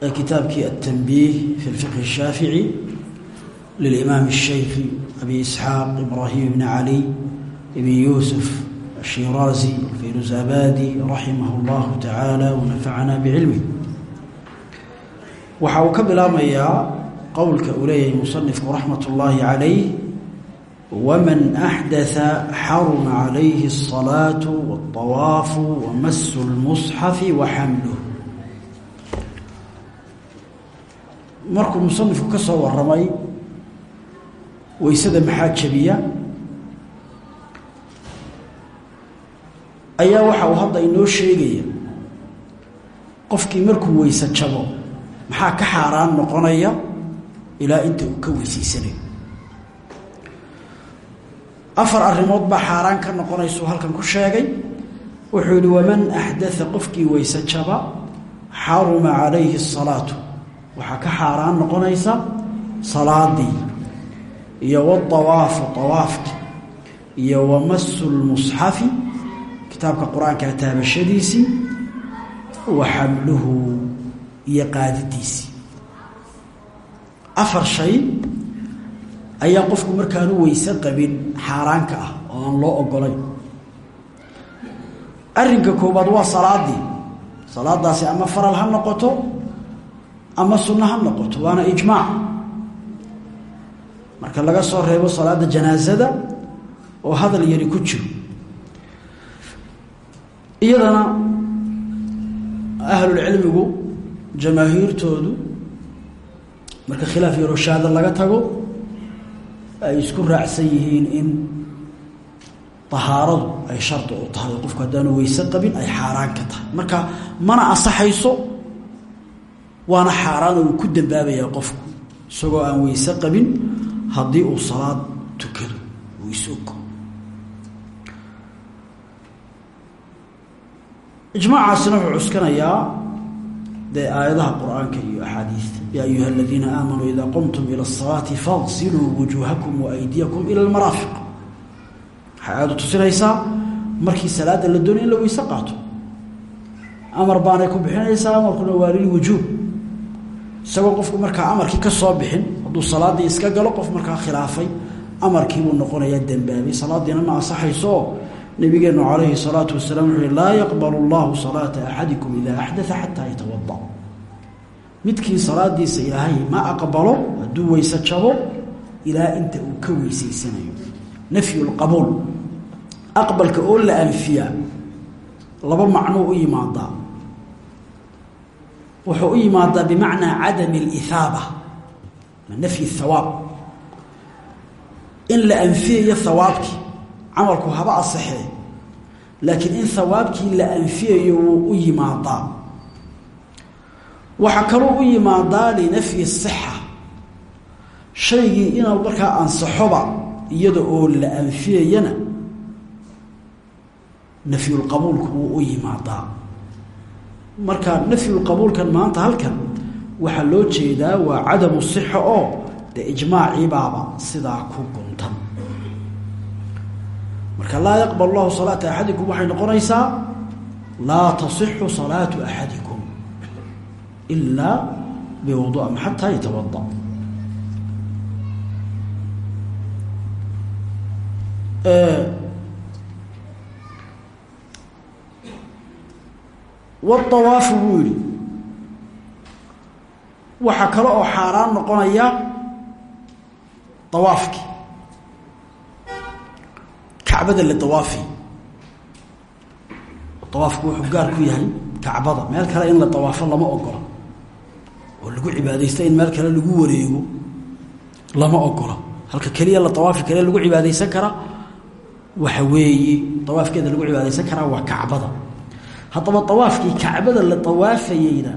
kitaabkii التنبيه في الفقه الشhاaفiعي للإمام الشhيخ أبي إسحاaq إبراهيم بن علي بن يوسف الشhيرازي الفيروزابادي رحمه الله تعالى ونفعنا بعلمه waxa uu ka bilaabmayaa qowlka uu leeyahay مصنفku رحمة اللahi عليه ومن أحدث xرم عليه الصلاة والطواف ومس المصحف وحمله markuu musanifku ka soo waramay weysada maxaa jabiya? Ayaa waxa uu hadda inoo sheegaya qofkii markuu weyse jabo maxaa ka xaaraan noqonaya ilaa inta uu ka weysaysanayo afar arrimood baa xaaraan ka noqonaysuu halkan ku sheegay. Wuxuu yihi waman axdaa qofkii weyse jaba xaruma calayhi الsalaatu waxaa ka xaaraan noqonaysa salaadii iyo waawaafu awaafki iyo wamasu lmusxafi kitaabka qur'aankaa taabashadiisii wa xamluhu iyo qaadidiisii afar shay ayaa qofku markaanu weyse qabin xaaraanka ah oo aan loo ogolayn arrinka koobaad waa salaadii salaadaasi ama faral ha noqoto ama sunno ha noqoto waana ijmaac marka laga soo reebo salaada janaasada oo hadal yari ku jiro. Iyadana ahlulcilmigu jamaahiirtoodu marka khilaaf yaroshaada laga tago ay isku raacsan yihiin in tahaaradu ay shardi u tahay. Qofku haddaanu weyse qabin ay xaaraan ka tahay. Marka mana asaxayso waana xaaraan uu ku dambaabayaa qofku isagoo aan weyse qabin haddii uu salaad tukado weyseogo ijmaacaasina wuxuu cuskanayaa dee aayadaha qur'aanka iyo axaadiista. Yaa ayuha aladiina aamanuu idaa qumtum ila asalaati faqsiluu wujuuhakum waaydiyakum ila lmaraafiq waxay aada tusinaysaa markii salaada la doonay in la weyse qaato. Amar baanay ku bixinaysaa amarkuna waa lilwujuub isagoo qofku markaa amarkii ka soo bixin hadduu salaadii iska galo qof markaa khilaafay amarkiibuu noqonayaa dembaabay salaadiina ma ansaxayso. Nabigeenu calayhi salaatu wasalaam wuxuu hi laa yaqbalu llahu salaata axadikum idaa axdaa xataa yatawada midkii salaadiisa ilaahay ma aqbalo hadduu weyse jabo ilaa inta uu ka weysaysanayo. Nafyu lqabuul aqbalka oo la anfiyaa laba macnuu u yimaadaa wuxuu u yimaadaa bimacnaa cadami اlihaaba nafyi hawaab in la anfiyayo hawaabkii camalku haba asaxee laakiin in hawaabkii la anfiyayo wuu u yimaadaa. Waxaa kaloo u yimaadaa linafyi sixa shaygii inuu markaa ansaxoba iyada oo la anfiyayana nafyulqabuulku wuu u yimaadaa marka nafyulqabuulkan maanta halkan waxaa loo jeedaa waa cadamu sixa oo dee ijmaaciibaaba sidaa ku guntan. Marka laa yaqbal llahu salaata axadikum waxay noqonaysaa laa tasixu salaatu axadikum ilaa biwudu ama xataa yatawada waawaafu buu yihi waxaa kale oo xaaraan noqonaya awaafkii kacbada la dawaafi awaafku wuxuu gaar ku yahay kacbada meel kale in la dawaafo lama ogola oo lagu cibaadaysta in meel kale lagu wareego lama ogola halka keliya la awaafi kale lagu cibaadaysan kara waxa weeye awaafkeeda lagu cibaadaysan karaa waa kacbada haddaba awaafkii kacbada la awaafayeyna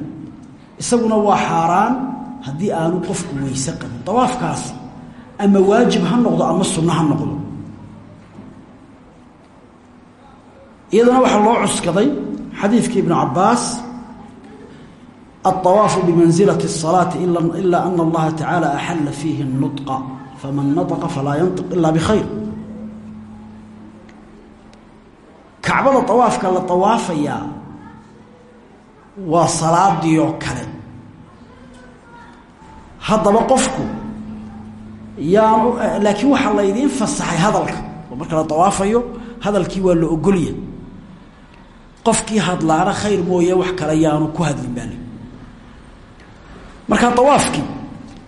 isaguna waa xaaraan haddii aanu qofku weyse qabin dawaafkaasi ama waajib ha noqdo ama sunno ha noqdo iyadana waxaa loo cuskaday xadiidkii ibnu cabaas الطواف بمنزلة الصلاة إلا أن الله تعالى أحل فيه النطق فمن نطق فلا ينطق إلا بخير kacbada tawaafka la tawaafayaa waa salaadii oo kale. Hadaba qofku yaa eh, laakiin waxaa laydiin fasaxay hadalka. Marka la tawaafayo hadalkii waa la ogolya. Qofkii hadlaana khayr mooye wax kale yaanu ku hadlin baale markaa tawaafkii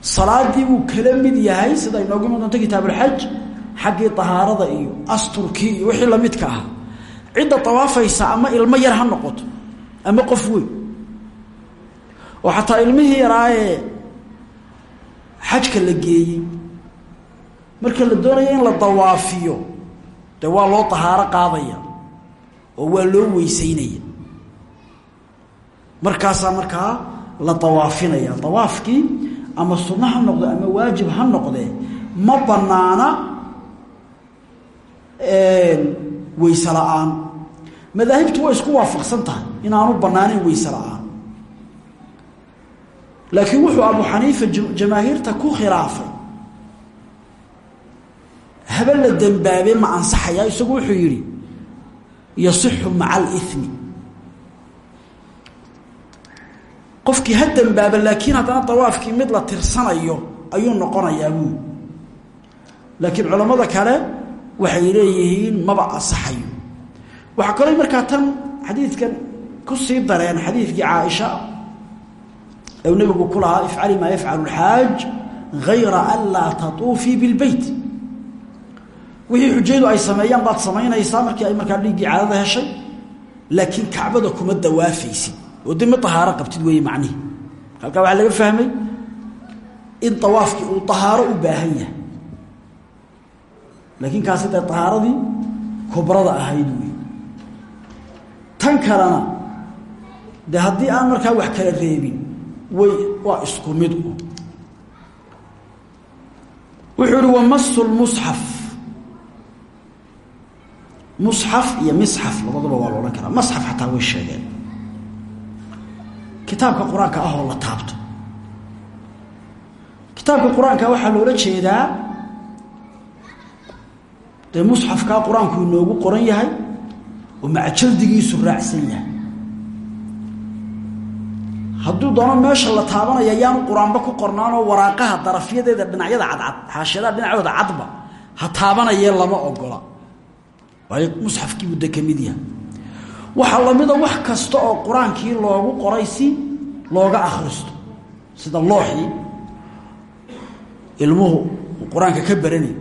salaadii wuu kala mid yahay sida inoogu muuqanto kitaabulxaj xaggii tahaarada iyo asturkii iyo wixii lamidka ahaa cidda awaafaysa ama ilmo yar ha noqoto ama qof weyn. Oo xataa ilmihii yaraayee xajka la geeyey. Marka la doonaya in la dawaafiyo dee waa loo tahaaro qaadaya oo waa loo weysaynaya markaasaa markaa la dawaafinaya dawaafkii ama sunno ha noqdo ama waajib ha noqdee ma banaana weyse la'aan madaahibtu way isku waafaqsan tahay inaanu banaaneyn weyse la'aan laakiin wuxuu abu xaniifa jamaahiirta ku khilaafay. Habe la dembaabe ma ansaxaya isagu wuxuu yidhi yasixu maca alimi qofkii ha dembaaba laakiin haddana dawaafkii mid la tirsanayo ayuu noqonayaa buui laakiin culammada kale waxay leeyihiin maba ansaxayo waxaa kaloo markaa tan xadiidkan ku sii dareen xadiidkii caaisha u nebigu ku ifcali maa yafcalu lxaaj hayra an laa tatuufii bilbeyt wixii xujaydu ay sameeyaan baad samaynaysaa markii ay markaa dhiiggii caadada heshay laakiin kacbada kuma dawaafaysid. Oo de ma qabtid weeye macnihi halkaa waxaa laga fahmay in awaafkii uu ahaaro u baahan laakiin kaasi dee ahaaradii kubrada ahayd wey tan kalena de haddii aan markaa wax kala reebin way waa isku mid u. Wuxuu ihi wamasu lmusxaf musxaf iyo misxaf labadaba waa la odhan karaa. Masxaf xataa way sheegeen. Kitaabka qur'aanka ah oo la taabto. Kitaabka qur'aanka waxaa jeedaa dee musxafkaa qur'aanku inoogu qoran yahay oo macajaldigiisu raacsan yahay. Hadduu doono meesha la taabanaya yaanu qur'aanba ku qornaanoo waraaqaha darafyadeeda dhinacyada cadcad xaashiyadaha dhinacooda cadba ha taabanayee lama ogola. Waayo musxafkiibuu de ka mid yahay. Waxaa lamida wax kasta oo qur'aankii loogu qoray si looga akhristo. Sida looxii ilmuhu uu qur'aanka ka baranay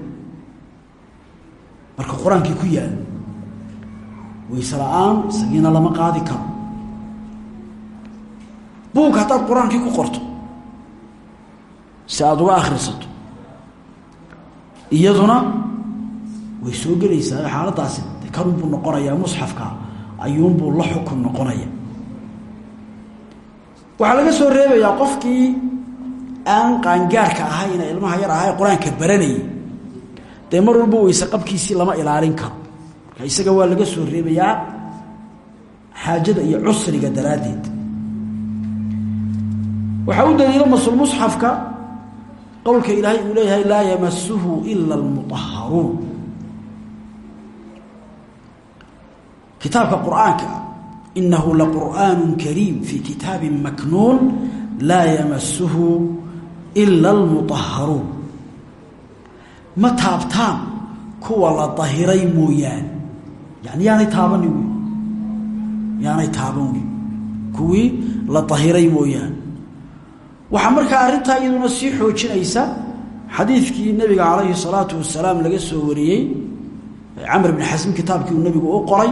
marka qur'aankii ku yaalo wayse la'aan isagiina lama qaadi karo. Buug haddaad qur'aankii ku qorto si aada uga akhrisato iyaduna way soo gelaysaa xaaladaasi de kanunbuu noqonayaa musxafka ayuunbuu la xukun noqonaya waxaa laga soo reebayaa qofkii aan qaangaarka ahayn ilmaha yar ahaa ee qur'aanka baranayay. Dee mar walba weyse qabkiisii lama ilaalin karo isaga waa laga soo reebayaa xaajada iyo cusriga daraaddeed. Waxaa u daliilo masulmusxafka qowlka ilaahay uu leeyahay laa yamasuhu ila almuطaharuun kitaabka qur'aanka inahu laqur'aan kariim fii kitaabi maknuun laa yamasuhu ila almuطaharuun ma taabtaan kuwa la dahiray mooyaane yani yaanay taabani wy yaanay taaban wey kuwii la dahiray mooyaane. Waxaa markaa arrintaa iyaduna sii xoojinaysa xadiidkii nabiga calayhi salaatu wasalaam laga soo wariyey camr bn xasm kitaabkii uu nabigu u qoray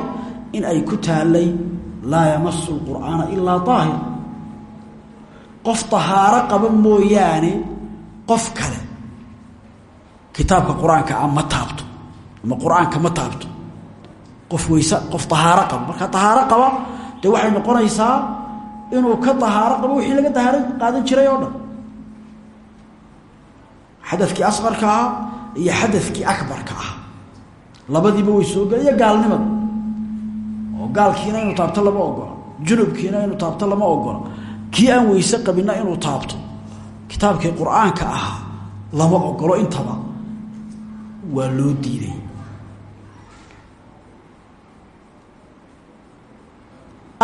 in ay ku taalay laa yamasu lqur'aana ilaa daahir qof tahaaro qaba mooyaane qof kale. Kitaabka qur'aanka ma taabto. Ama qur'aanka ma taabto qof weyse qof tahaaro qaba marka tahaaro qaba dee waxay noqonaysaa inuu ka dahaaro qabo wixii laga dahaaro qaadan jiray oo dhan. Xadadkii asqarka ah iyo xadadkii akbarka ah. Labadiiba way soo gel iyo oo gaalkiina inuu taabto lama ogola junubkiina inuu taabto lama ogola kii aan weyse qabina inuu taabto. Kitaabkii qur'aanka ahaa lama ogolo intaba. Waa loo diiday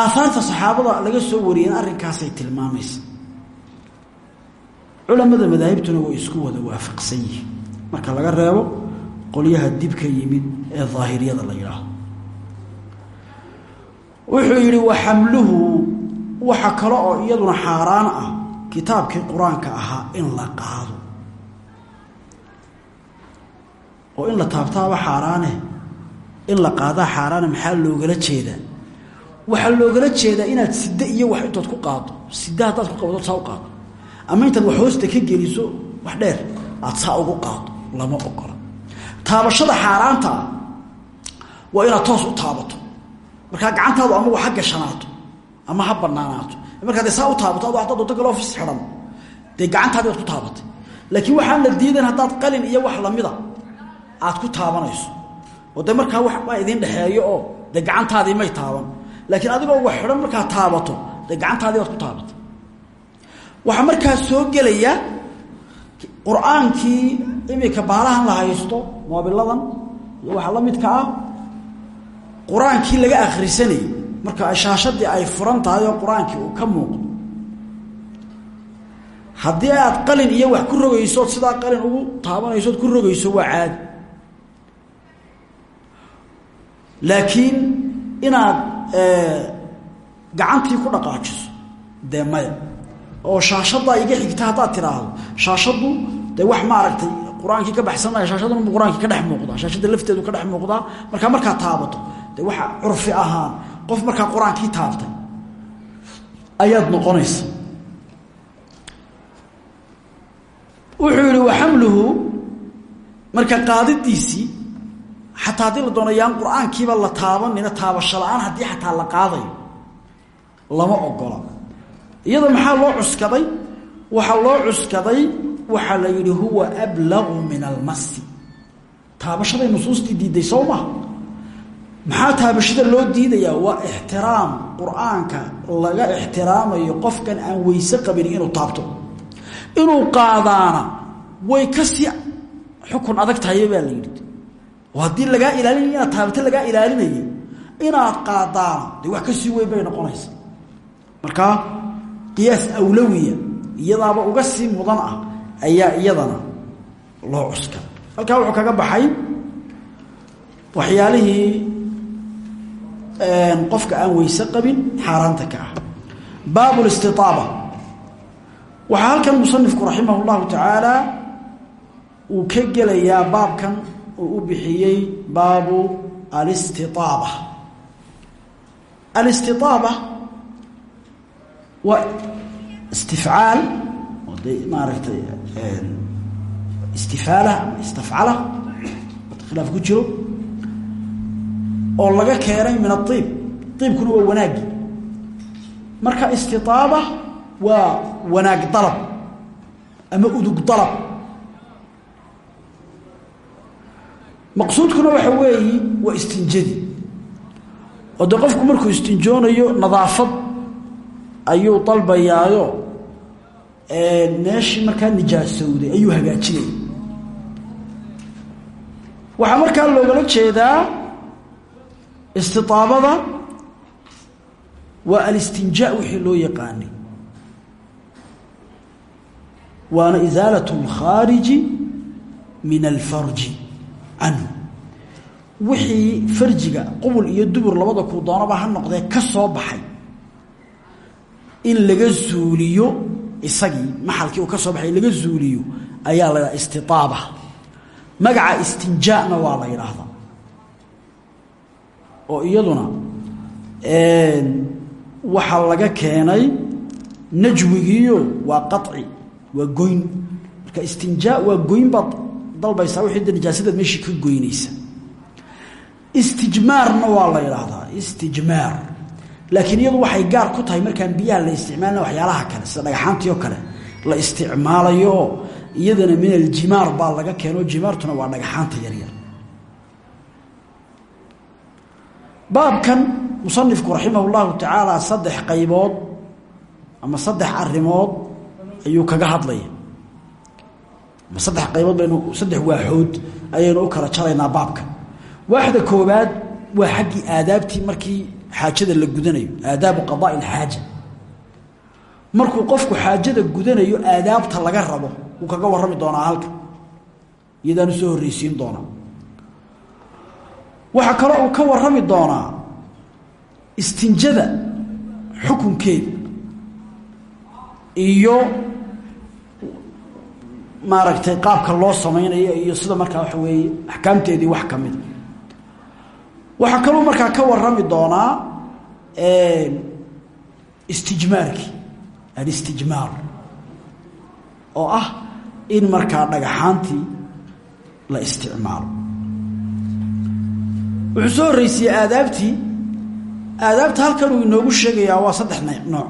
aahaarta saxaabada laga soo wariyeen arrinkaasay tilmaamaysa. Culamada madaahibtuna way isku wada waafaqsan yihiin. Marka laga reebo qolyaha dibka yimid ee daahiriyada la yidhaahdo wuxuu yidhi wa xamluhu waxa kale oo iyaduna xaaraan ah kitaabkii qur'aanka ahaa in la qaado. Oo in la taabtaaba xaaraane. In la qaadaa xaaraane maxaa loogala jeedaa waxaa loogala jeedaa inaad sida iyo wax intood ku qaado. Sida haddaad ku qabado saa qaado. Ama intaad wax hoosta ka geliso wax dheer aad saa ugu qaado lama ogola. Taabashada xaaraanta waa inaad toos u taabato. Markaa gacantaadu ama ha gashanaato ama ha banaanaato markaa dee saa u taabato ado haddaad wado galofis xidhan dee gacantaadi ku taabatay. Laakiin waxaan la diidan haddaad qalin iyo wax lamida aad ku taabanayso. Oo dee markaa wax baa idiin dhexeeyo oo dee gacantaadii may taaban laakiin adigoo wax xidhan markaad taabato dee gacantaadii waad ku taabatay waxaa markaa soo gelaya qur'aankii imika baalahan la haysto moobiladan iyo waxa la midka ah qur'aankii laga akhrisanayay. Marka shaashadii ay furan tahay oo uu ka muuqdo. Haddii aad qalin iyo wax ku rogayso ood sidaa qalin ugu taabanayso ku rogayso waa caadi. Laakiin inaad gacantii ku dhaqaajiso. Dee maya. Oo shaashadaa iga xigta haddaad tidhaahdo shaashaddu dee wax maaragtay qur'aankii ka baxsanaya shaashadunbu qur'aankii ka dhex muuqdaa. Shaashadda lafteedu ka dhex muuqdaa. Markaa markaad taabato dee waxa curfi ahaan qof markaa qur'aankii taabtay ayaad noqonaysa. Wuxuu yihi waxamluhu marka qaadidiisii xataa haddii la doono yaan qur'aankiiba la taabanina taabasho la'aan haddii la qaadayo lama ogola. Iyada maxaa loo cuskaday? Waxaa loo cuskaday waxaa la yidhi huwa ablagu min almasi taabashaday nusuustii diiday soo maha maxaa taabashada loo diidayaa? Waa ixtiraam. Qur'aanka laga ixtiraamayo qofkan aan weyse qabin inuu taabto. Inuu qaadaana way ka sii xukun adag tahay baa la yidhi oo haddii lagaa ilaalinaya inaad taabato lagaa ilaalinayay inaad qaadaana dee wax ka sii weyn bay noqonaysa. Markaa qiyaas awlawiya iyadaaba uga sii mudan ah ayaa iyadana loo cuska. Halkaa wuxuu kaga baxay waxyaalihii qofka aan weyse qabin xaaraanta ka ah. Baab listiaaba waxaa halkan musanifku raximah llahu tacaala uu ka gelayaa baabkan uu u bixiyey baabu alistiaaba alistiaaba waa istifcaal oo de maaragtay istifaala istafcala khilaaf ku jiro oo laga keenay min aiib iibkuna waa wanaagi marka istiaaba waa wanaag dalab ama udug dalab maqsuudkuna waxa weeyi waa istinjadi. Oo de qofku markuu istinjoonayo nadaafad ayuu dalbayaayo meeshii markaa nijaasowday ayuu hagaajinaya waxaa markaa loogala jeedaa istiaabada waa alistinjaa wixii loo yaqaanay. Waana isaalat اlkhaariji min alfarji canhu wixii farjiga qubul iyo dubur labada kuu doonaba ha noqdee ka soo baxay. In laga zuuliyo isagii maxalkii uu ka soo baxay laga zuuliyo ayaa la ydhaha istiaaba magaca istinjaana waa la yidhaahdaa. Oo iyaduna waxaa laga keenay najwigiiyo waa qaci waa goyn. Marka istinjaa waa goyn baad dalbaysaa wixii de nijaasadaad meeshii ka goynaysa. Istijmaarna waa la yidhaahdaa istijmaar. Laakiin iyadu waxay gaar ku tahay markaan biyaha la isticmaalna waxyaalaha kale sida dhagaxaantii kale la isticmaalayo iyadana min aljimaar baa laga keeno jimaartuna waa dhagaxaanta yaryar. Baabkan musanifku raximah llahu tacaala saddex qaybood ama saddex arimood ayuu kaga hadlaya saddex qaybood baynu saddex waaxood ayaynu u kala jaraynaa baabkan waaxda koobaad waa xaggii aadaabtii markii xaajada la gudanayo aadaabu qadaai alxaaja. Markuu qofku xaajada gudanayo aadaabta laga rabo wuu kaga warrami doonaa halkan. Iyadaanu soo horreysiin doonaa. Waxaa kaloo uu ka warrami doonaa istinjada xukunkeeda iyo maaragtay qaabka loo samaynayo iyo sida markaa waxa weeye axkaamteedii wax ka mida waxaa kaluu markaa ka warrami doonaa istijmaarkii alistijmaar oo ah in markaa dhagaxaantii la isticmaalo. Wuxuu soo horreysiiyey aadaabtii aadaabta halkan uu inoogu sheegayaa waa saddex nooc.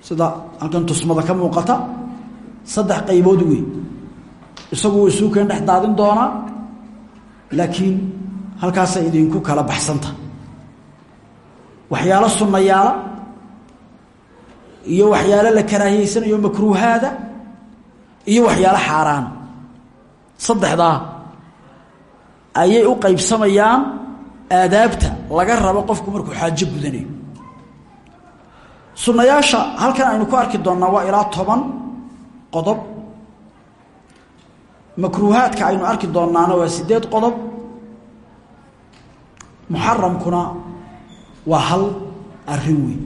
Sida halkan tusmada ka muuqata saddex qaybood wey isagu uu isuukeen dhex daadin doonaa laakiin halkaasay idinku kala baxsanta. Waxyaalo sunnayaala iyo waxyaalo la karaahiyeysanayo makruuhaada iyo waxyaalo xaaraana saddexdaa ayay u qaybsamayaan aadaabta laga rabo qofku markuu xaajo gudanayo sunnayaasha halkan aynu ku arki doonnaa waa ilaa toban qodob. Makruuhaadka aynu arki doonaana waa sideed qodob. Muxaramkuna waa hal arrin weyn.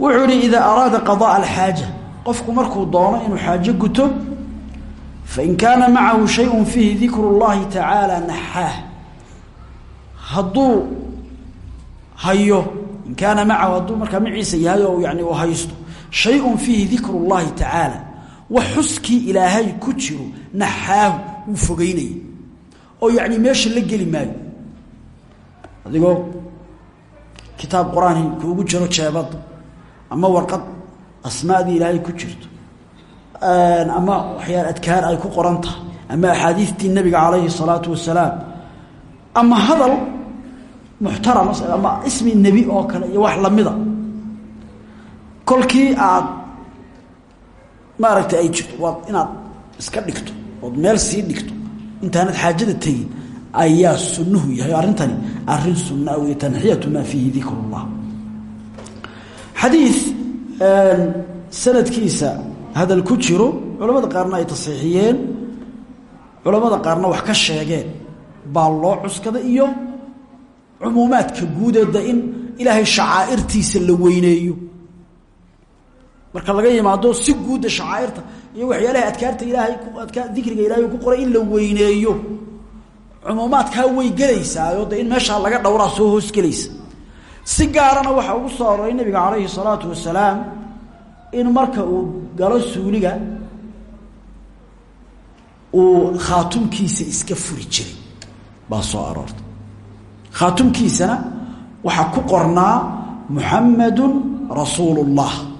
Wuxuu ihi idaa araada qadaa alxaaja. Qofku markuu doono inuu xaajo guto fain kaana macahu shayun fiihi dikru llahi tacaala naxaah hadduu hayo in kaana macahu hadduu markaa maciisa yahay oo yani uu haysto shayun fiihi dikru llaahi tacaala wax xuskii ilaahay ku jiro naxaahu wuu fogeynaya oo yacnii meesha la geli maayo adigoo kitaab qur'aan kuugu jiro jeebadda ama warqad asmaadii ilaahay ku jirto ama waxyaal adkaar ay ku qoran tahay ama axaadiistii nabiga calayhi salaatu wasalaam ama hadal muxtarama ama ismi oo kale iyo wax lamida kolkii aad maaragtay ay jirto waad inaad iska dhigto ood meel sii dhigto intaanad xaajada tegin ayaa sunnuhu yahay. Arrintani arrin sunaa wey tanxiyatu maa fiihi dikr اllah xadii sanadkiisa hadal ku jiro culamada qaarna ay tasxiixiyeen culamada qaarna wax ka sheegeen baa loo cuskada iyo cumuumaadka guudeeda in ilaahay shacaa'irtiisa la weyneeyo marka laga yimaado si guudda shacaairta iyo waxyaalaha adkaarta ilaahay dikriga ilaahay ku qoray in la weyneeyo. Cumuumaadkaa way gelaysaayo de in meeshaa laga dhowraa soo hoosgelaysa si gaarana waxaa ugu soo aroray nabiga calayhi salaatu wasalaam in marka uu galo suuliga uu khaatumkiisa iska furi jiray. Baa soo aroortay. Khaatumkiisana waxaa ku qornaa muxamadun rasuulu اllah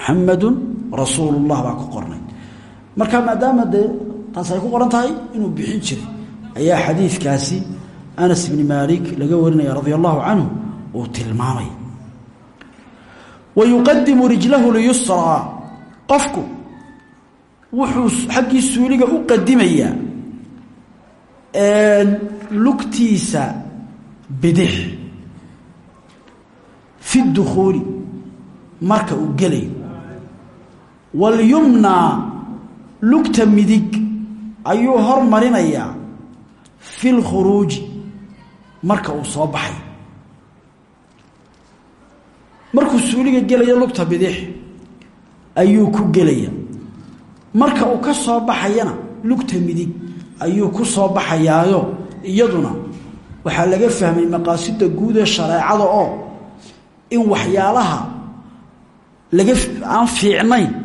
muxamadun rasuulu llah baa ku qornay. Marka maadaama dee taas ay ku qoran tahay inuu bixin jiray ayaa xadiidkaasi anas bni maalik laga warinaya radia allahu canhu uu tilmaamay. Wa yuqadimu rijlahu liyusraa qofku wuxuu xaggii suuliga u qadimayaa lugtiisa bidix fi dukhuuli marka uu gelayo walyumnaa lugta midig ayuu hormarinayaa fi lkhuruuji marka uu soo baxay. Markuu suuliga gelayo lugta bidix ayuu ku gelaya. Marka uu ka soo baxayana lugta midig ayuu ku soo baxayaayo iyaduna waxaa laga fahmay maqaasida guud ee shareecada oo in waxyaalaha laga aan fiicnayn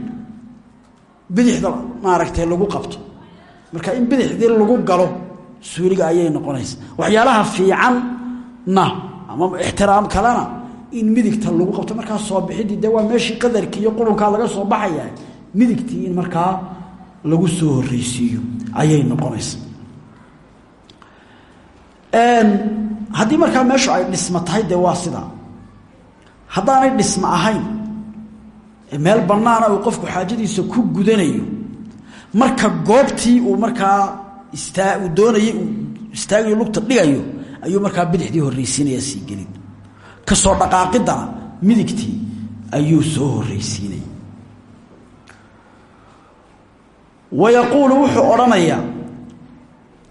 bidixda maaragtay lagu qabto. Marka in bidixdii lagu galo suuliga ayay noqonaysa. Waxyaalaha fiicanna ama ixtiraam kalena in midigta lagu qabto markaa soo bixidii dee waa meeshii qadarkii iyo qurunkaa laga soo baxaya midigtii in markaa lagu soo horreysiiyo ayay noqonaysa. Haddii markaa meeshu ay dhismo tahay dee waa sidaa haddaanay dhismo ahayn meel bannaana uu qofku xaajadiisa ku gudanayo marka goobtii uu markaa uu doonayay uu istaagayo lugta dhigayo ayuu markaa bidixdii horreysiinaya sii gelin. Ka soo dhaqaaqidana midigtii ayuu soo horreysiinaya wa yaquulu wuxuu odhanayaa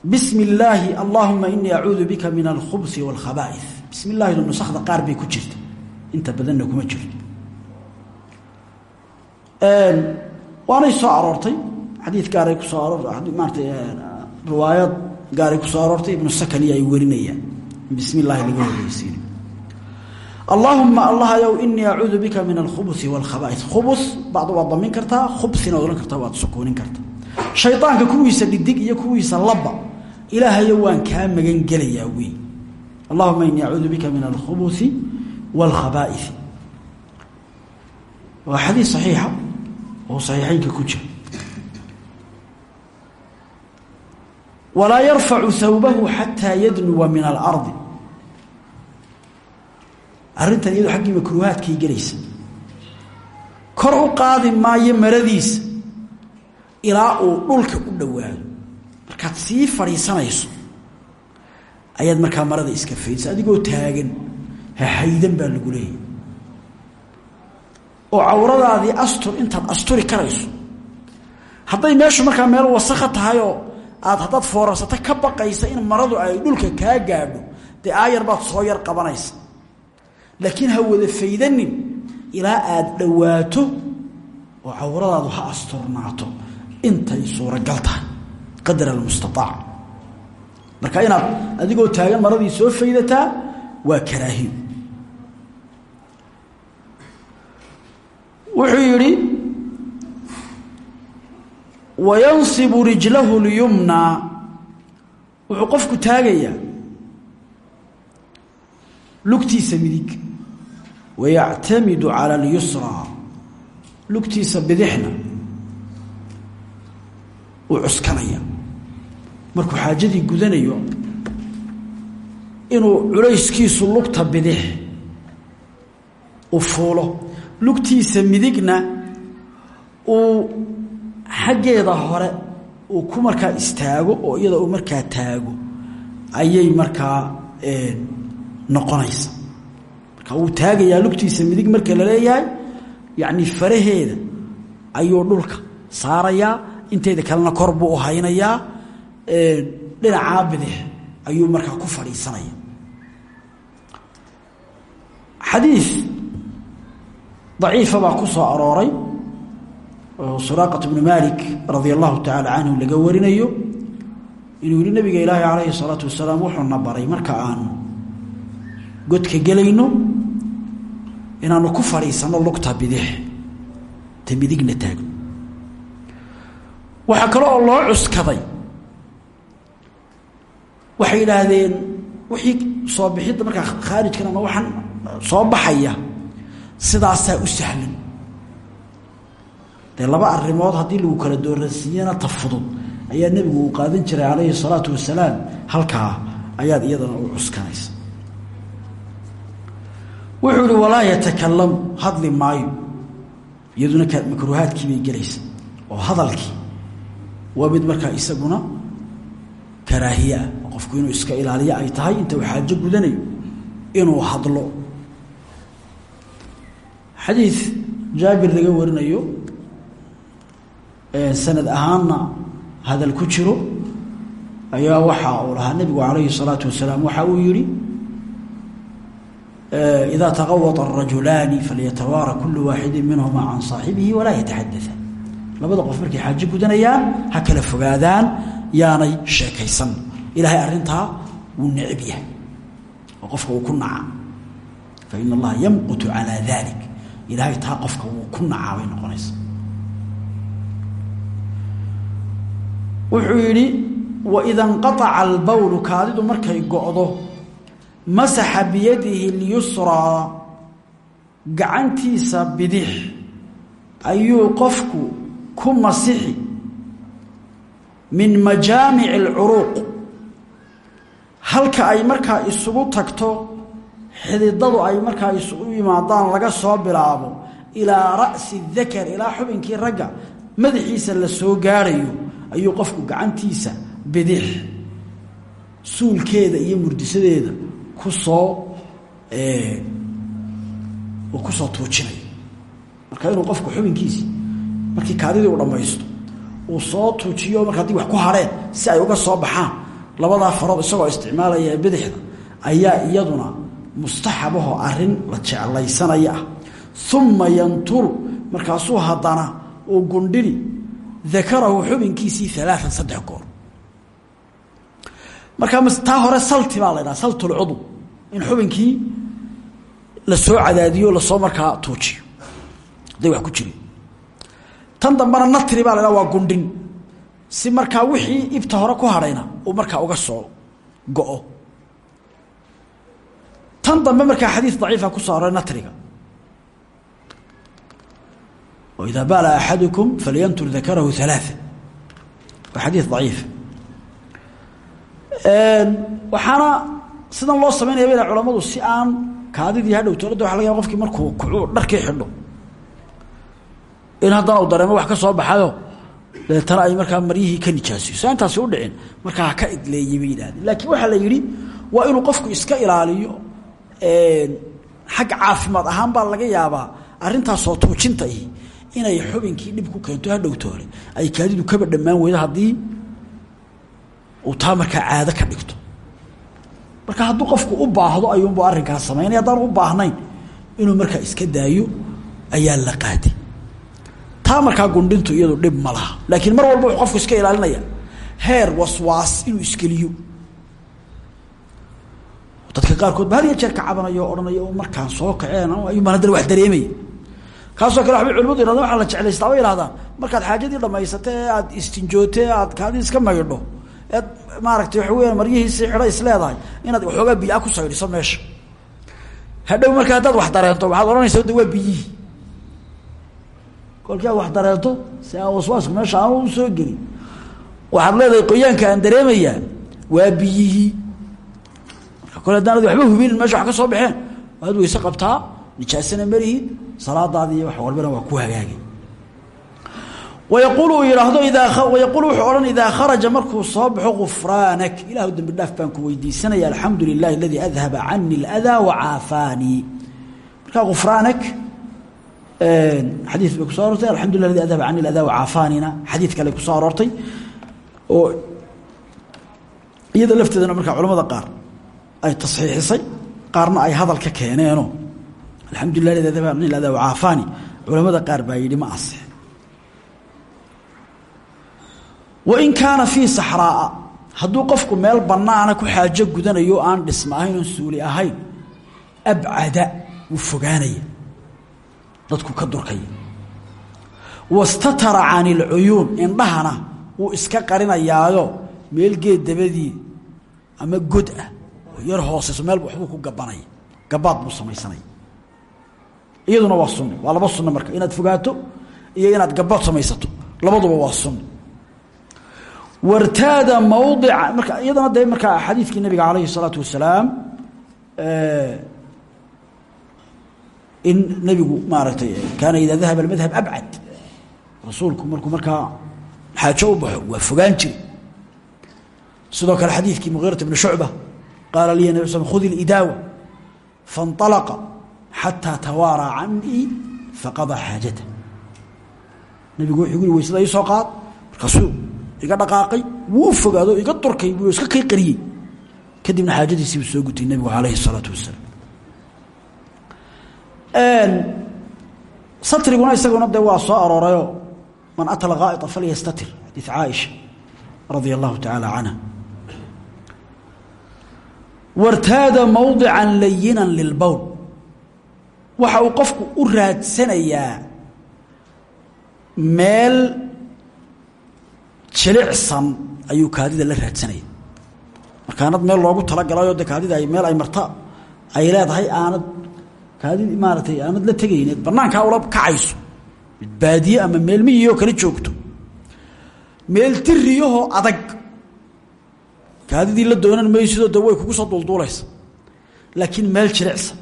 bismi illaahi allaahuma inii acuudu bika min alkhubsi wاlkhaba'is bismi illaahi nusakda qaar bay ku jirta. Inta badanna kuma jirto waanay soo aroortay? Xadiid gaaray ku soo aroor maarata riwaayad gaaray ku soo aroortay ibnu sakani ay warinayaan bismi illaahi laga horreysiina allaahuma allahayow inii acuudu bika min alkhubusi wاlkhaba'is khubus bacdu waad damin kartaa khubsina odhan kartaa waad sukoonin kartaa shaydaanka kuwiisa dhidig iyo kuwiisa laba ilaahayo waan kaa magan gelayaa wey allahuma inii acuudu bika min alkhubusi wاlkhaba'is waa xadiid saxiixa oo saxiixeynka ku jira. Walaa yarfacu hawbahu xataa yadnuwa min alardi. Arrintan iyado xaggii makruuhaadkay gelaysa. Kor u qaadi maayo maradiisa ilaa uu dhulka u dhowaado. Markaad sii fadhiisanayso ayaad markaa marada iska faydsa adigoo taagan hahaydan baa lagu leeyahy oo cawradaadii astur intaad asturi karayso. Hadday meeshu markaa meel wasakha tahayoo aad haddaad foorarsato ka baqaysa in maradu ay dhulka kaa gaadho dee aayar baad soo yar qabanaysa. Laakiin ha wada faydanin ilaa aad dhowaato oo cawradaadu ha asturnaato intay suuragal tahay. Qadar almustaaac marka inaad adigoo taagan maradii soo faydataa waa karaahiyo wuxuu yidhi wayansibu rijlahu lyumnaa wuxuu qofku taagayaa lugtiisa midig wayactamidu cala alyusraa lugtiisa bidixna uu cuskanaya markuu xaajadii gudanayo inuu culayskiisu lugta bidix u fuulo lugtiisa midigna uu xaggeeda hore uu ku markaa istaago oo iyada uu markaa taago ayay markaa noqonaysa. Marka wuu taagayaa lugtiisa midig marka la leeyahay yacni faraheeda ayuu dhulka saarayaa inteeda kalena kor buu u haynayaa dhinacaa bidix ayuu markaa ku fadhiisanaya. Xadiid daciifa baa ku soo arooray. Oo suraaqat bnu malik radia allahu tacaala canhu laga warinayo inuu yihi nabiga ilaahi calayhi salaatu wasalaam wuxuuna baray marka aanu godka gelayno inaanu ku fadhiisanno lugta bidix ta midigna taagno waxaa kale oo loo cuskaday waxay yidhaahdeen wixii soo bixidda markaa khaarijkan ama soo baxaya sidaasaa u sahlan. Dee laba arrimood haddii lagu kala dooransiiyana ta fudud ayaa nebigu uu qaadan jiray calayhi salaatu wasalaam halkaa ayaad iyadana u cuskanaysa. Wuxuu ihi walaa yatakalamu hadli maayo. Iyaduna makruuhaadkii bay gelaysa oo hadalkii waa mid markaa isaguna karaahiye ah. Qofku inuu iska ilaaliyo ay tahay inta uu xaajo gudanayo inuu hadlo xadiid jaabir laga warinayo sanad ahaanna hadal ku jiro ayaa waxa uu lahaa nebigu calayhi الsalaatu wasalaam waxa uu yihi إida taqawط الrajulaani falyatawaara kulu waaxidi minhuma can صaaxibihi walaa yataxadaثan labada qof markay xaajo gudanayaan ha kala fogaadaan yaanay sheekaysan ilaahay arrintaa wuu necb yahay oo qofka uu ku naca fain اllaha yamqutu calى dalik ilaahay taa qofka wuu ku nacaa bay noqonaysa. Wuxuu yidhi waida nqaaca albowlu kaadidu markay go'do masaxa biyadihi lyusraa gacantiisa bidix ayuu qofku ku masixi min majaamici alcuruuq halka ay markaa isugu tagto xididadu ay markaa isugu yimaadaan laga soo bilaabo ilaa ra'si dakar ilaa xubinkii ragga madaxiisa la soo gaarayo ayuu qofku gacantiisa bidix suulkeeda iyo murdisadeeda ku soo ku soo tuujinayo marka inuu qofku xubinkiisi markii kaadidii u dhammaysto uu soo tuujiyo marka haddii wax ku hadheen si ay uga soo baxaan labadaa farood isagoo isticmaalaya bidixda ayaa iyaduna mustaxabahoo arrin la jeclaysanaya. Ah uma yanturu markaasuu haddana uu gundhini dakarahu xubinkiisii alaaan saddex goor. Markaa taa hore salti baa la ydhaha saltulcudu in xubinkii la soo cadaadiyo la soo markaa tuujiyo. Hadday wax ku jirin tan dambena natri baa la waa gundhin. Si markaa wixii ibta hore ku hadhayna uu markaa uga soo go-o tan dambe markaa xadiis daciifa ku soo aroray natriga oo idaa baala axadukum falyantur dakarahu ثalaaثa waa xadiis daciif. Waxaana sidan loo samaynaya bay culamadu si aan kaadidii hadhow toolada waa laga yaaba qofkii markuu kucuu dharkii xidho. In haddana uu wax ka soo baxayo deetana ay markaa maryihii ka nijaasiyo. Saa intaasi u dhicin markaa haka idleeyey bay yidhahdeen laakiin waxaa la yidhi waa inuu qofku iska ilaaliyo xagga caafimaad ahaan baa laga yaabaa arrintaasoo tuujinta ihi inay xubinkii dhib ku keento hadhow toole ay kaadidu kaba dhammaan weydo haddii uu taa markaa caado ka dhigto. Marka hadduu qofku u baahdo ayuunbu arrinkaas samaynaya haddaan u baahnayn inuu markaa iska daayo ayaa la qaadi. Taa markaa gundhintu iyadu dhib ma laha. Laakiin mar walba wuxuu qofku iska ilaalinaya. Heer waswaas inuu iskeliyo dadka qaarkood ba had iyo jeer ka markaan soo kaceen ayuumaan haddana wax dareemaya kaasoo kale waxbay culimadu yirahdaan waxaa la jeclaystaa bay yihahdaan markaad xaajadii dhamaysata ee aad istinjoote aad kaadii iska maydho eed maaragtay waxa weya maryihiisii xidho is leedahay inaad waxoogaa biyaa ku saydhiso meesha. Hadhow marka haddaad wax dareento waxaad odhanaysa de waa biyihii. Kolkii wax dareento si aan meesha aan u soo gelin waxaad leedahay qoyaanka aan dareemayaa waa biyihii kole haddaanad waxba hubinin meesha wax ka soo baxeen. Waad weyse qabtaa nijaasana marihid salaadaadi iyo wax walbana waa ku hagaagay wayaquul uu yidhaahdo idaa wayaquul wuxuu odhan idaa kharaja markuu soo baxo gufraanak ilahu dembi dhaaf baan ku weydiisanaya alxamdu lilahi aladii adhaba cani اladaa wacaafaanii marka gufraanak xadiid bay ku soo arortay alxamdu llah ladi adhaba cani اladaa wacaafaanina xadiid kale ku soo aroortay oo iyada lafteedana markaa culamada qaar ay tasxiixisay qaarna ay hadal ka keeneeno alxamdu lilah ladi adhaba cani اladaa wacaafaani culamada qaar baa yidhi ma asix wain kaana fii saxraaa hadduu qofku meel bannaana ku xaajo gudanayo aan dhisma ahayn oon suuli ahayn abcada wuu fogaanaya. Dadku ka durkaya. Wastatara can ilcuyuun indhahana wuu iska qarinayaayo meel geed dabadii ama god ah yar hooseyso meelba waxbuu ku gabanay. Gabaad buu samaysanay. Iyaduna waa sunni. Waa laba sunno marka. Inaad fogaato iyo inaad gabaad samaysato. Labaduba waa sunni. Wartaada mawdica. Marka iyadana dee markaa xadiidkii nabiga calayhi isalaatu wasalaam in nebigu maaragtay kaana idaa dahaba almadhab abcad rasuulku markuu markaa xaajo u baxo sidoo kale xadiidkii muhiirata bni shucba qaala liya nabi sl khudi اlidaawa faاnطalaqa xataa tawaaraa canii faqada xaajata nebigu wuxuu gu yiri waysada ii soo qaad markaasuu iga dhaqaaqay wuu fogaado iga durkay buu iska kay qariyey kadibna xaajadiisii buu soo gutay nebigu calayhi الsalaatu wasalaam satriguna isaguna dee waa soo aroorayoo man ata lghaa'ita falyastatir xadiid caaisha radia allahu tacaala canha wartaada mawdica layinan lilbowl waxa uu qofku u raadsanayaa meel jilicsan ayuu kaadida la raadsanaya. Markaanad meel loogu talagalayoo de kaadida ay meel ay marta ay leedahay aanad kaadid maaratay aanad la tegayneed banaankaa ula kacayso mid baadiye ama meel miyiyoo kala joogto meel tiriyahoo adag kaadidii la doonan maysidoo de way kugu soo duulduulaysa. Laakiin meel jilicsan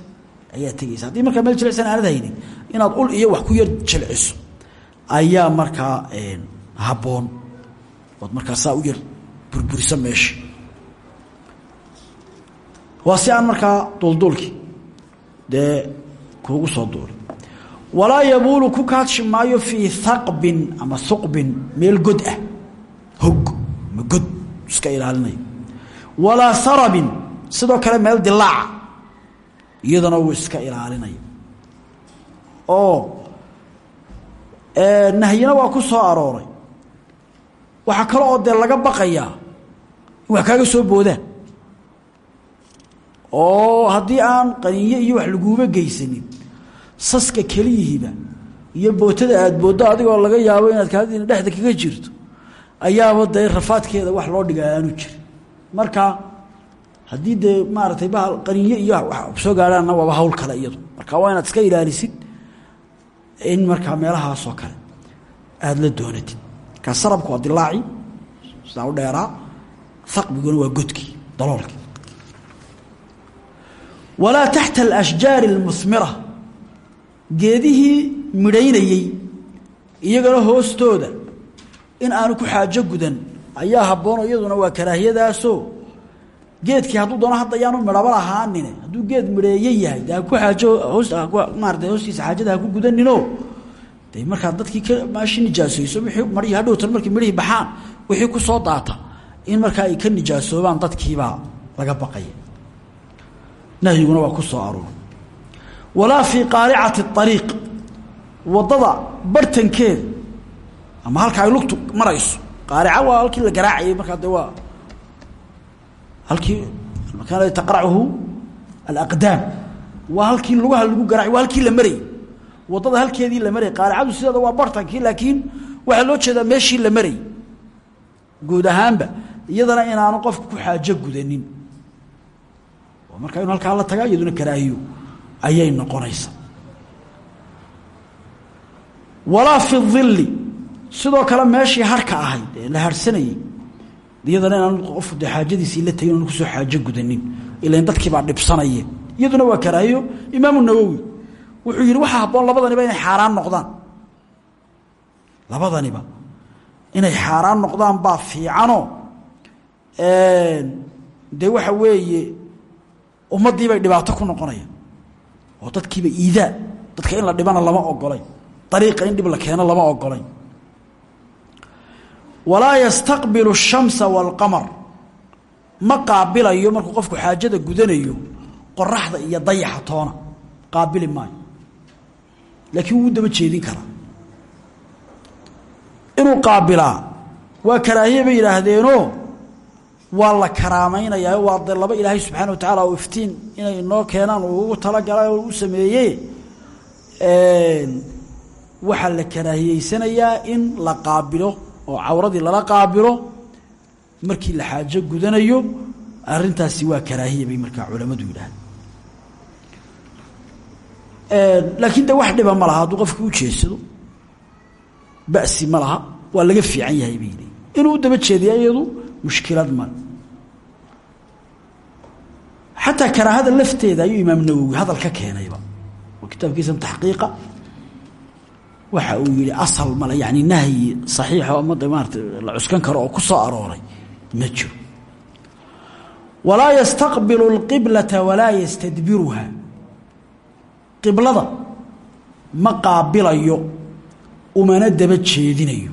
ayaa tegaysa haddii markaa meel jilicsan aanad haynin inaad ul iyo wax ku yar jilciso ayaa markaa habboon. Ood markaa saa u yar burburisa meesha waa si aan markaa duulduulkii dee kuugu soo duulin. Walaa yabuulu ku kaadshi maayo fii haqbin ama huqbin meel god ah. Hog ma god iska ilaalinayo walaa sarabin. Sidoo kale meel dilaaca iyadana wuu iska ilaalinaya. Oo nahyina waa ku soo arooray. Waxaa kale oo dee laga baqayaa. In wax kaaga soo boodaan. Oo haddii aan qaniinyo iyo wax laguuba geysanin saska keliyihiiba iyo bootada aada booddo adigoo laga yaabo inaad kaadina dhexda kaga jirto ayaaba dee rafaadkeeda wax loo dhiga aanu jirin marka haddii dee maaratay bahal qaniinyo iyo soo gaadhaanna waaba hawl kale iyadu. Marka waa inaad iska ilaalisid in markaa meelahaasoo kale aada la doonatid. Markaa sarabku waa dilaaci sidaa u dheeraa haqbiguna waa godkii daloolkii walaa taxta alashjaari almusmira. Geedihii midhaynayey iyagana hoostooda in aanu ku xaajo gudan ayaa habboonoo iyaduna waa karaahiyadaasoo geedkii hadduu doono hadda yaanu midhaba lahaanine. Hadduu geed midheeye yahay de haku aajo hoos maarata hoostiisa xaajada haku gudaninoo de markaa dadkii ka maashi nijaasayso wii marihii hadhowtan markii midhihii baxaan wixii ku soo daata in markaa ay ka nijaasoobaan dadkiibaa laga baqaya nahyiguna waa ku soo aroor walaa fii qaaricati ariiq waddada bartankeeda ama halka ay lugtu marayso qaarica waa halkii la garaacayay markaa de waa halkii makaan taqrachu alaqdaam. Waa halkii lugaha lagu garaay waa halkii la marayy waddada halkeedii la marayy qaaricadu sideeda waa bartankii laakiin waxaa loo jeedaa meeshii la marayy guud ahaanba iyadana inaanu qofka ku xaajo gudanin. Oo markaa inu halkaa la tagaa iyaduna karaahiyo ayay noqonaysa walaa fi dilli sidoo kale meeshii harka ahayd la harsanayey iyadana inaan qofku de xaajadiisii la tegin oon ku soo xaajo gudanin ilan dadkiibaa dhibsanaye iyaduna waa karaahiyo imaamu nawowi wuxuu yihi waxaa habboon labadaniba inay xaaraan noqdaan. Labadaniba inay xaaraan noqdaan baa fiicanoo dee waxa weeye ummaddiibay dhibaato ku noqonayaan. Oo dadkiiba iidaa. Dadka in la dhibana lama ogolayn dariiqa in dhib la keeno lama ogolayn walaa yastaqbilu الshamsa wاlqamar ma qaabilayo markuu qofku xaajada gudanayo qoraxda iyo dayaxa toona qaabili maayo laakiin wuu daba jeedin karaa inuu qaabilaa waa karaahiye bay yidhaahdeenoo waa la karaamaynayaa waa de laba ilaahay subxaana wa tacaala oo iftiin inay inoo keenaan uu ugu talagalay oo u sameeye waxaa la karaahiyeysanayaa in la qaabilo oo cawradii lala qaabilo markii la xaajo gudanayo arintaasi waa karaahiya bay markaa culamadu yidhaahda laakiin de wax dhiba ma laha hadduu u jeedsado basi ma laha waa laga fiican yahay bay leeyiin inuu daba jeediya iyadu mushkilad male xataa karaahada lafteeda ayuu imaam nawowi hadal ka keenayba. Oo kitaabkiisa waxa uu yihi asal male yani nahyi saxiixa ummadda maarata la cuskan karo oo ku soo arooray ma jiro. Walaa yastaqbilu اlqiblata walaa yastadbiruha. Qiblada ma qaabilayo umana daba jeedinayo.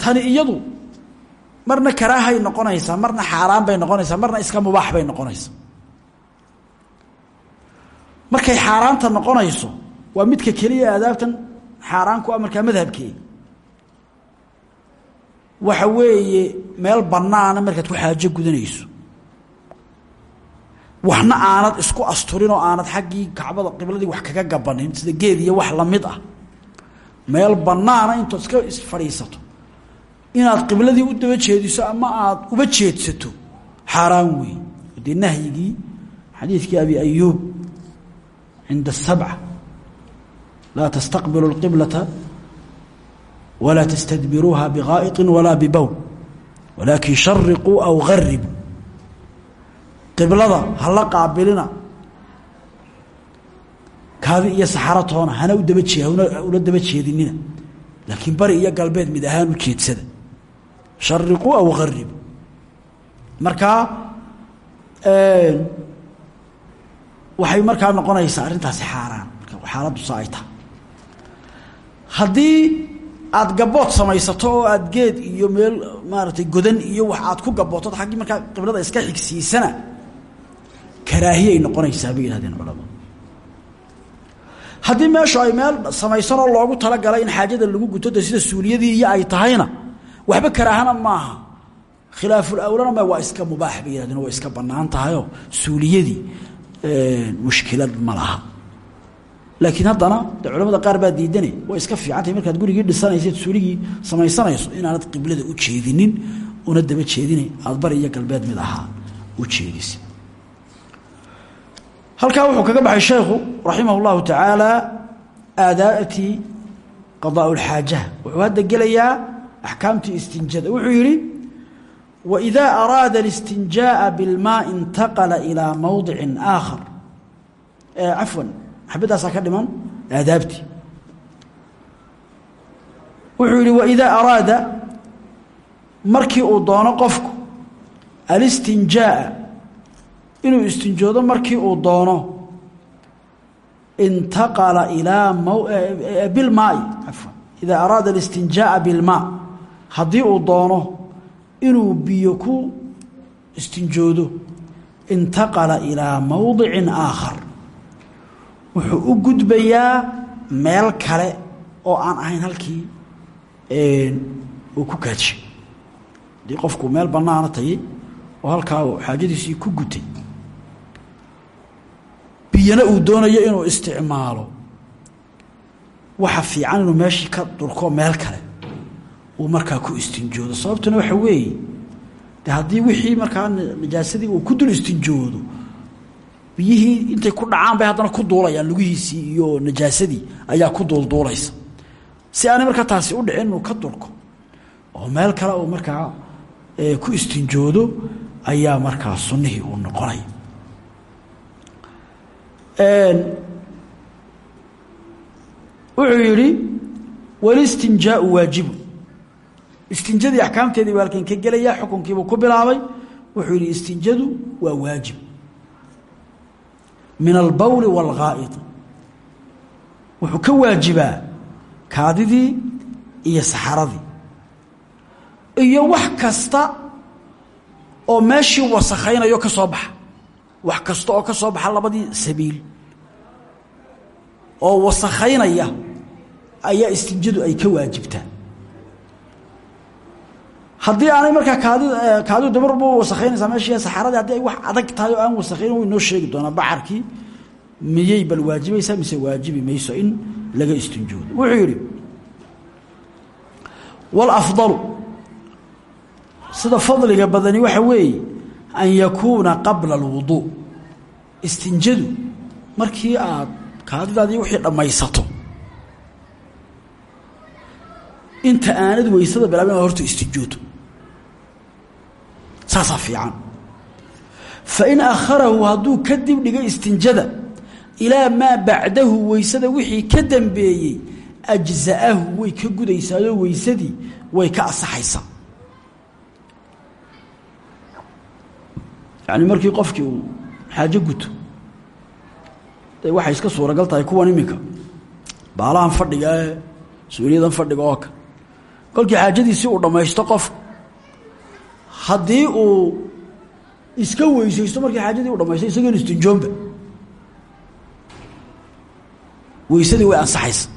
Tani iyadu marna karaahay noqonaysaa marna xaaraan bay noqonaysaa marna iska mubaax bay noqonaysaa markay xaaraanta noqonayso waa midka keliya aadaabtan xaaraan ku a markaa madhabkeeda waxa weeye meel bannaana markaad ku xaajo gudanayso. Waxna aanad isku asturin oo aanad xaggii kacbada qibladii wax kaga gabanin sida geed iyo wax la mid ah. Meel bannaana intood iska isfadhiisato. Inaad qibladii u daba jeediso ama aad uba jeedsato xaaraan weeye dee nahyigii xadiidkii abi ayuub cinda الsabca laa tastaqbilu اlqiblata walaa tastadbiruuha bغaa'iطi walaa bibowl walaakin shariquu aw garibuu qiblada hala qaabilina kaadi iyo saxaro toona hana u daba jee una daba jeedinina laakiin bari iyo galbeed mid ahaan u jeedsada shariquu aw garibu markaa waxay markaa noqonaysaa arrintaasi xaaraan. Marka xaaladdu sa ay tahay. Haddii aada gabood samaysato oo aada geed iyo meel maaragtay godan iyo wax aad ku gabootod xaggii markaa qiblada iska xigsiisana karaahiyay noqonaysaa bay yihahdeen culamadu. Haddii meeshu ay meel samaysanoo loogu talagalay in xaajada lagu guto sida suuliyadii ay tahayna waxba karaahana maaha. Khilaafulawlana ma waa iska mubaax bay yihahdeen waa iska bannaan tahayoo suuliyadii mushkilad ma laha laakiin haddana de culamada qaar baa diidane way iska fiicantahay markaad gurigii dhisanaysid suuligii samaysanayso inaanad qiblada u jeedinin una daba jeedina aad bari iyo galbeed mid ahaa u jeedisid halkaa wuxuu kaga baxay sheekhu raximah اllahu tacaala aadaati qadaa اlxaajaha wuxuu hadda gelayaa axkaamtii istinjada. Wuxuu yihi waإida araada اlistinjaaءa biاlmaa intaqala ilىa mowdici aakhar cafwan xabadaasaa ka dhiman aadaabtii wuxuu yihi waإida araada markii uu doono qofku alistinjaaءa inuu istinjoodo markii uu doono intaqala ilaa bilmaai afwan idaa araada اlistinjaaءa bilmaa haddii uu doono inuu biyo ku istinjoodo intaqala ilaa mowdicin aakhar. Wuxuu u gudbayaa meel kale oo aan ahayn halkii uu ku kaadshay haddii qofku meel bannaana tagay oo halkaa xaajadiisii ku gutay biyana uu doonayo inuu isticmaalo. Waxa fiican inuu meeshii ka durko meel kale uu markaa ku istinjoodo. Sababtuna waxa weeye de haddii wixii markaa najaasadii uu ku dul istinjoodo biyihii intay ku dhacaan bay haddana ku duulayaan lugihiisii iyo najaasadii ayaa ku duulduulaysa si aanay markaa taasi u dhicin inuu ka durko oo meel kale uu markaa ku istinjoodo ayaa markaa sunnihii uu noqonaya wuxuu yidhi walistinjaau waajibu istinjadii axkaamteedii halkan ka gelaya xukunkiibuu ku bilaabay wuxuu yidhi istinjadu waa waajib. Min albawli wاlghaa'id wuxuu ka waajibaa kaadidii iyo saxaradii. Iyo wax kasta oo meeshii wasakhaynayo ka soo baxa. Wax kasta oo ka soo baxa labadii sabiil. Oo wasakhaynaya ayaa istinjadu ay ka waajibtaa haddii aanay markaa kaadi kaadidu damarba wasakhaynaysaa meeshii saxaradii haddii ay wax adag tahay oo aan wasakhayn way noo sheegi doonaa bacarkii miyay bal waajibaysaa mise waajibi mayso in laga istinjoodo? Wuxuu yidhi wاlafdalu sida fadliga badani waxa weeye an yakuuna qabla اlwudu istinjadu markii aad kaadidaadii wixii dhammaysato inta aanad weysada bilaabin horta istinjooto saasaa fiican. Fain akharahu hadduu kadib dhigo istinjada ilaa maa bacdahu weysada wixii ka dambeeyey ajza'ahu way ka gudaysaayoo weysadii way ka asaxaysaa yacni markii qofkii uu xaajo guto de waxay iska suuragal tahay kuwan iminka. Baalahan fadhiga ee suuliyadan fadhiga oo kale kolkii xaajadiisii uu dhammaysto qofku haddii uu iska weysaysto markii xaajadii u dhamaysto isagoon istinjoomba. Weysadii way ansaxaysa.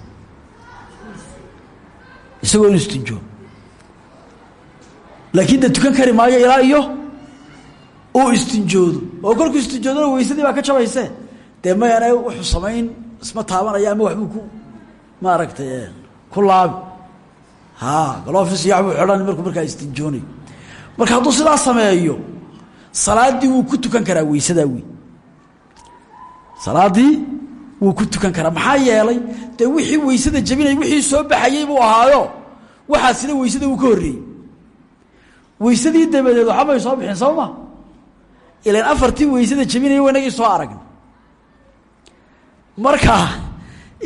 Isagoo in istinjoom. Laakiin de tukan kari maayo ilaa iyo uu istinjoodo. Oo kolkuu istinjoodona weysadii baa ka jabayse dee mayana wuxuu samayn isma taabanaya ama waxbuu ku maaragtay ku laabi. Ha galofis yaxbuu xidhan markuu markaa istinjoonayo marka hadduu sidaa sameeyo salaadii wuu ku tukan karaa weysadaa wey salaadii wuu ku tukan karaa. Maxaa yeelay dee wixii weysada jabinay wixii soo baxayey buu ahaayo waxaa sida weysada uu ka horreeyey. Weysadii dabadeed waxbay soo bixin soo ma? Ilan afartii weysada jabinaya wa inagii soo aragna marka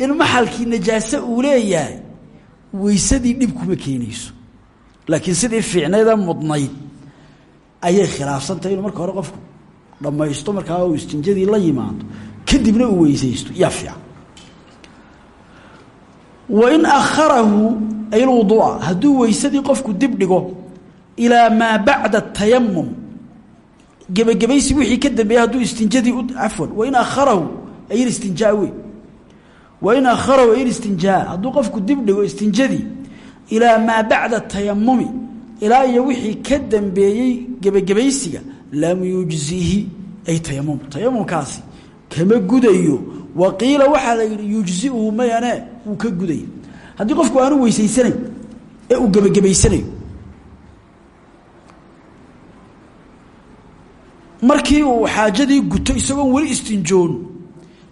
in maxalkii najaase uu leeyahay weysadii dhib kuma keenayso. Laakiin sidii fiicnayda mudnayd ayay khilaafsantahay inuu marka hore qofku dhammaysto markaa uu istinjadii la yimaado kadibna uu weysaysto. Yaa fiican. Wain akharahu ay lwuduuca hadduu weysadii qofku dib dhigo ilaa maa bacda tayamum gebagabaysi wixii ka dambeeyey hadduu istinjadii u cafwan wain akharahu ay istinjaa wey wain akharahu ay istinjaa hadduu qofku dib dhigo istinjadii ilaa maa bacda tayamumi ilaa iyo wixii ka dambeeyey gebagabaysiga lam yujzihi ay tayamum tayamumkaasi kama gudayo. Waqiila waxaa la yidhi yujziuhu mayane wuu ka gudaya haddii qofku aanu weysaysanayn ee uu gebagabaysanayo markii uu xaajadii guto isagoon weli istinjoon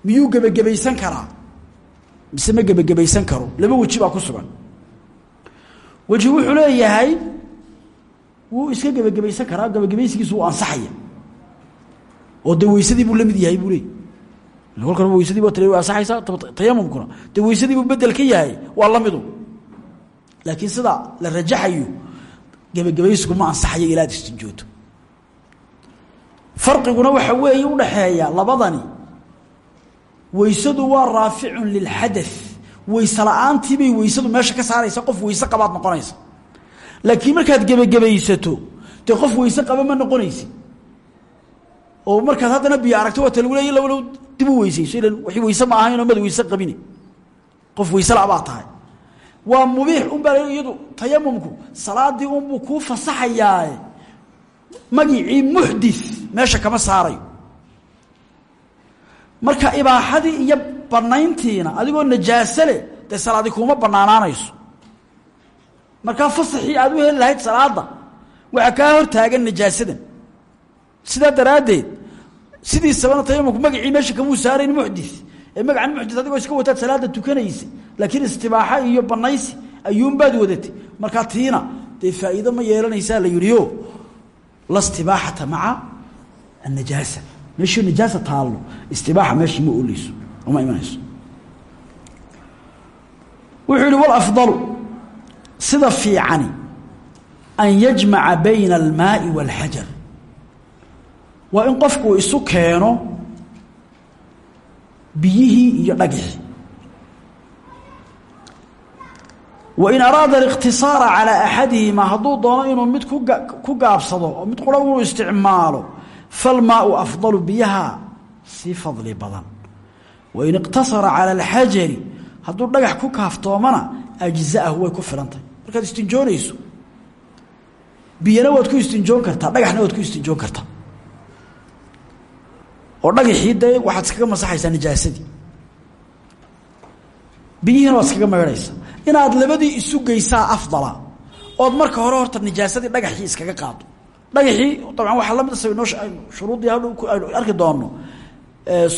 miyuu gebagabaysan karaa? Mise ma gebagabaysan karo? Laba weji baa ku sugan. Weji wuxuu leeyahay wuu iska gebagabaysan karaa gebagabaysigiisu wuu ansaxaya. Oo dee weysadii buu la mid yahay buu leey kolkan weysadii ba t ansaxaysa tayamumkuna dee weysadii buu bedel ka yahay waa la midu. Laakiin sida la rajaxayo gebagabaysigu ma ansaxayo ilaa ad farqiguna waxa weeye udhaxeeya labadani. Weysadu waa raaficun lilxada weyse la'aantiibay weysadu meesha ka saaraysa qof weyse qabaad noqonaysa laakiin markaad gebagabaysato dee qof weyse qaba ma noqonaysi. Oo markaad haddana biyo aragto waata lagu leey lawalow dib u weysayso ilan w weyse ma ahaynoo mad weyse qabine. Qof weyse la baa tahay. Waa mubiix unbaa iyadu tayamumku salaadii unbuu kuu fasaxayaae magicii muxdith meesha kama saarayo. Marka ibaaxadii iyo banayntiina adigoo najaase leh dee salaadi kuuma banaanaanayso markaa fasaxii aad u heli lahayd salaada waxaa kaa hor taagan najaasadan. Sidaa daraaddeed sidiisabana tayamumku magacii meesha kamuu saarayn muxdith ee magacan muxdith adigoo iska wataad salaada tukanaysa laakiin istibaaxa iyo banaysi ayuunbaad wadatay. Markaa tiina dee faa'iido ma yeelanaysaa la yidhio la stibaaxata maca annajaasa. Meeshii najaasa taallo istibaaxa meeshii ma oleyso uma imanayso. Wuxuu yihi sida fiicani an yajmaca bayna almaai wاlxajar waa in qofku isu keeno biyihii iyo dhagixii wain araada اliqtisaara calىa axadihima hadduu doono inuu mid ku gaabsado oo mid qura uu isticmaalo falmaau afdalu biyaha sii fadli badan wain iqtasara calى اlxajari hadduu dhagax ku kaaftoomana ajzaahu way ku filan tahay markaad istinjoonayso biyana waad ku istinjoon kartaa dhagaxna waad ku istinjoon kartaa. Oo dhagaxii dee waxaad iskaga masaxaysaa najaasadii biyihiina waad iskaga maydhaysaa. Inaad labadii isu geysaa afdala ood marka hore horta najaasadii dhagaxii iskaga qaado dhagaxii dabcan waxaa la mid sa noo shuruuddii hadhow aynu arki doonno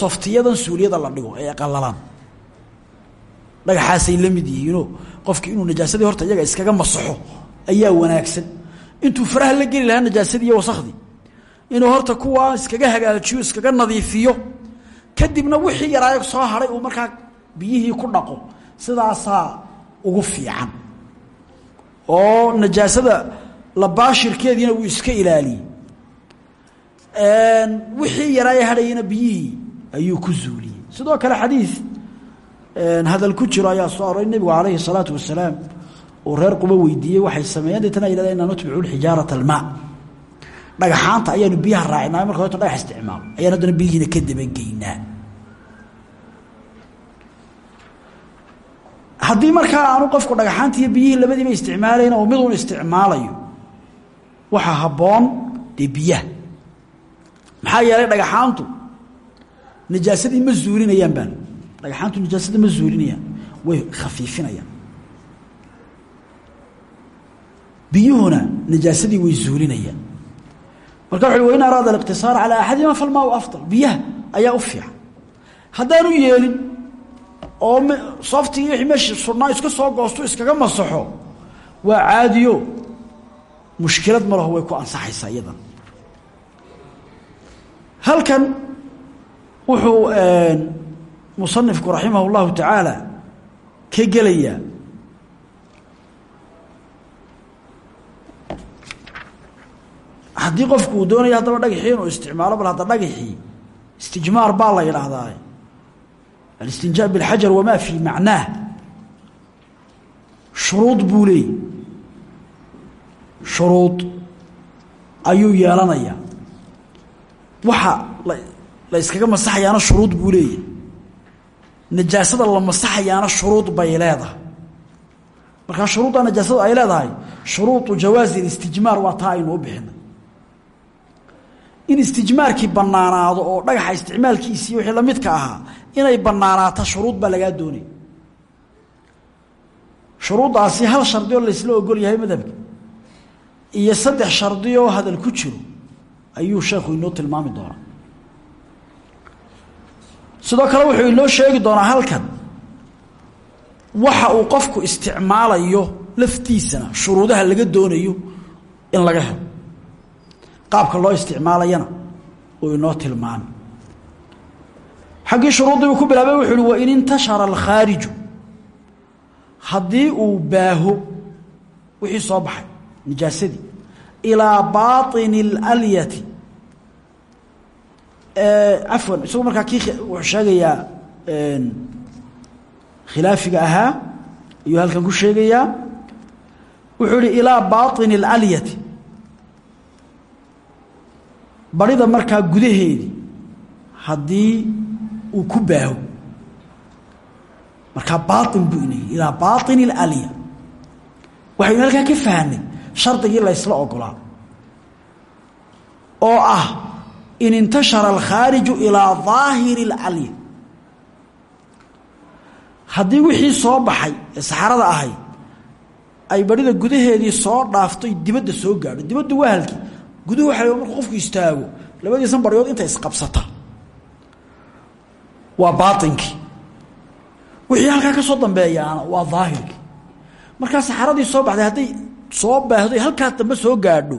softiyadan suuliyada la dhigo ee qalalaan dhagaxaasay la mid yihiinoo qofkii inuu najaasadii horta iyaga iskaga masaxo ayaa wanaagsan. Intuu faraha la geli lahaa najaasadii iyo wasakhdii inuu horta kuwaa iskaga hagaajiyo iskaga nadiifiyo kadibna wixii yaraayo soo haray uu markaa biyihii ku dhaqo sidaasaa ugu fiican. Oo najaasada labaashirkeediina uu iska ilaaliyey. Wixii yaraaye hadhayana biyihii ayuu ku zuuliyey. Sidoo kale xadiid hadal ku jiro ayaa soo aroray nebigu calayhi الsalaatu wasalaam uu reer quba weydiiyey waxay sameeyeen deetana yidhahda inaa nutbicu xijaarata almaa. Dhagaxaanta ayaanu biyaha raacinaa marka horta dhagax isticmaalo. Ayaan haddana biyihiina ka dabageynaa haddii markaa aanu qofku dhagaxaanta iyo biyihii labadiiba isticmaalayna oo miduun isticmaalayo waxaa habboon dee biyaha. Maxaa yeelay dhagaxaantu najaasadii ma zuulinayaan baan dhagaxaantu najaasada ma zuulinayaan way khafiifinayaan biyuhuna najaasadii way zuulinayaan marka wuxu wain araada aliqtisaara calaa axadihima falmaau afdal. Biyaha ayaa u fiican. Haddaanu yeelin oo softigii wixii meesha surnaa iska soo goosto iskaga masaxo waa caadiyo. Mushkilad ma laho way ku ansaxaysaa iyadan. Halkan wuxuu musanifku raximah اllahu tacaala ka gelayaa haddii qofku uu doonaya haddaba dhagaxii inuu isticmaalo bal hadda dhagaxii istijmaar baa la yidhaahdaa. Alistinjaa bilxajar wamaa fii macnaah. Shuruud buu leeyay. Shuruud ayuu yeelanayaa. Waxa la iskaga masaxayaana shuruud buu leeyahy najaasada la masaxayaana shuruud bay leedahay. Markaa shuruudda najaasadu ay leedahay shuruudu jawaazi istijmaar waa taa aynu u bixinay. In istijmaarkii banaanaado oo dhagaxa isticmaalkiisii wixii lamidka ahaa inay banaanaato shuruud baa lagaa doonay. Shuruuddaasi hal shardi oo laysla ogol yahay madhabka iyo saddex shardi oo hadal ku jiro ayuu sheekhu inoo tilmaami doonaa sidoo kale wuxuu inoo sheegi doonaa halkan. Waxa uu qofku isticmaalayo laftiisana shuruudaha laga doonayo in laga helo. Qaabka loo isticmaalayana uu inoo tilmaami xaggii shuruuddii uu ku bilaabay wuxuu uhi wain intashara alkhaariju. Haddii uu baaho wixii soo baxay nijaasadii ilaa baaطini اlalyati cafwan isagu markaa kii wuxuu sheegayaa khilaafiga ahaa ayuu halkan ku sheegayaa wuxuu ihi ilaa baaطini اlalyati barida markaa gudaheedii haddii uu ku baaho markaa baain buu inay ilaa baaطin اlalya waxaynu halkaa ka fahnay shardigii laysla ogolaa oo ah in intashara alkhaariju ilaa daahiri اlalya haddii wixii soo baxay ee saxarada ahayd ay barida gudaheedii soo dhaaftoy dibadda soo gaadho. Dibaddu waa halkii. Guduhu waxa markuu qofku istaago labadiisan baryood inta isqabsata. Waa baainkii wixii halkaa ka soo dambeeyaana waa daahirkii markaa saxaradii soo baxday hadday soo baahdo halkaa dambe soo gaadho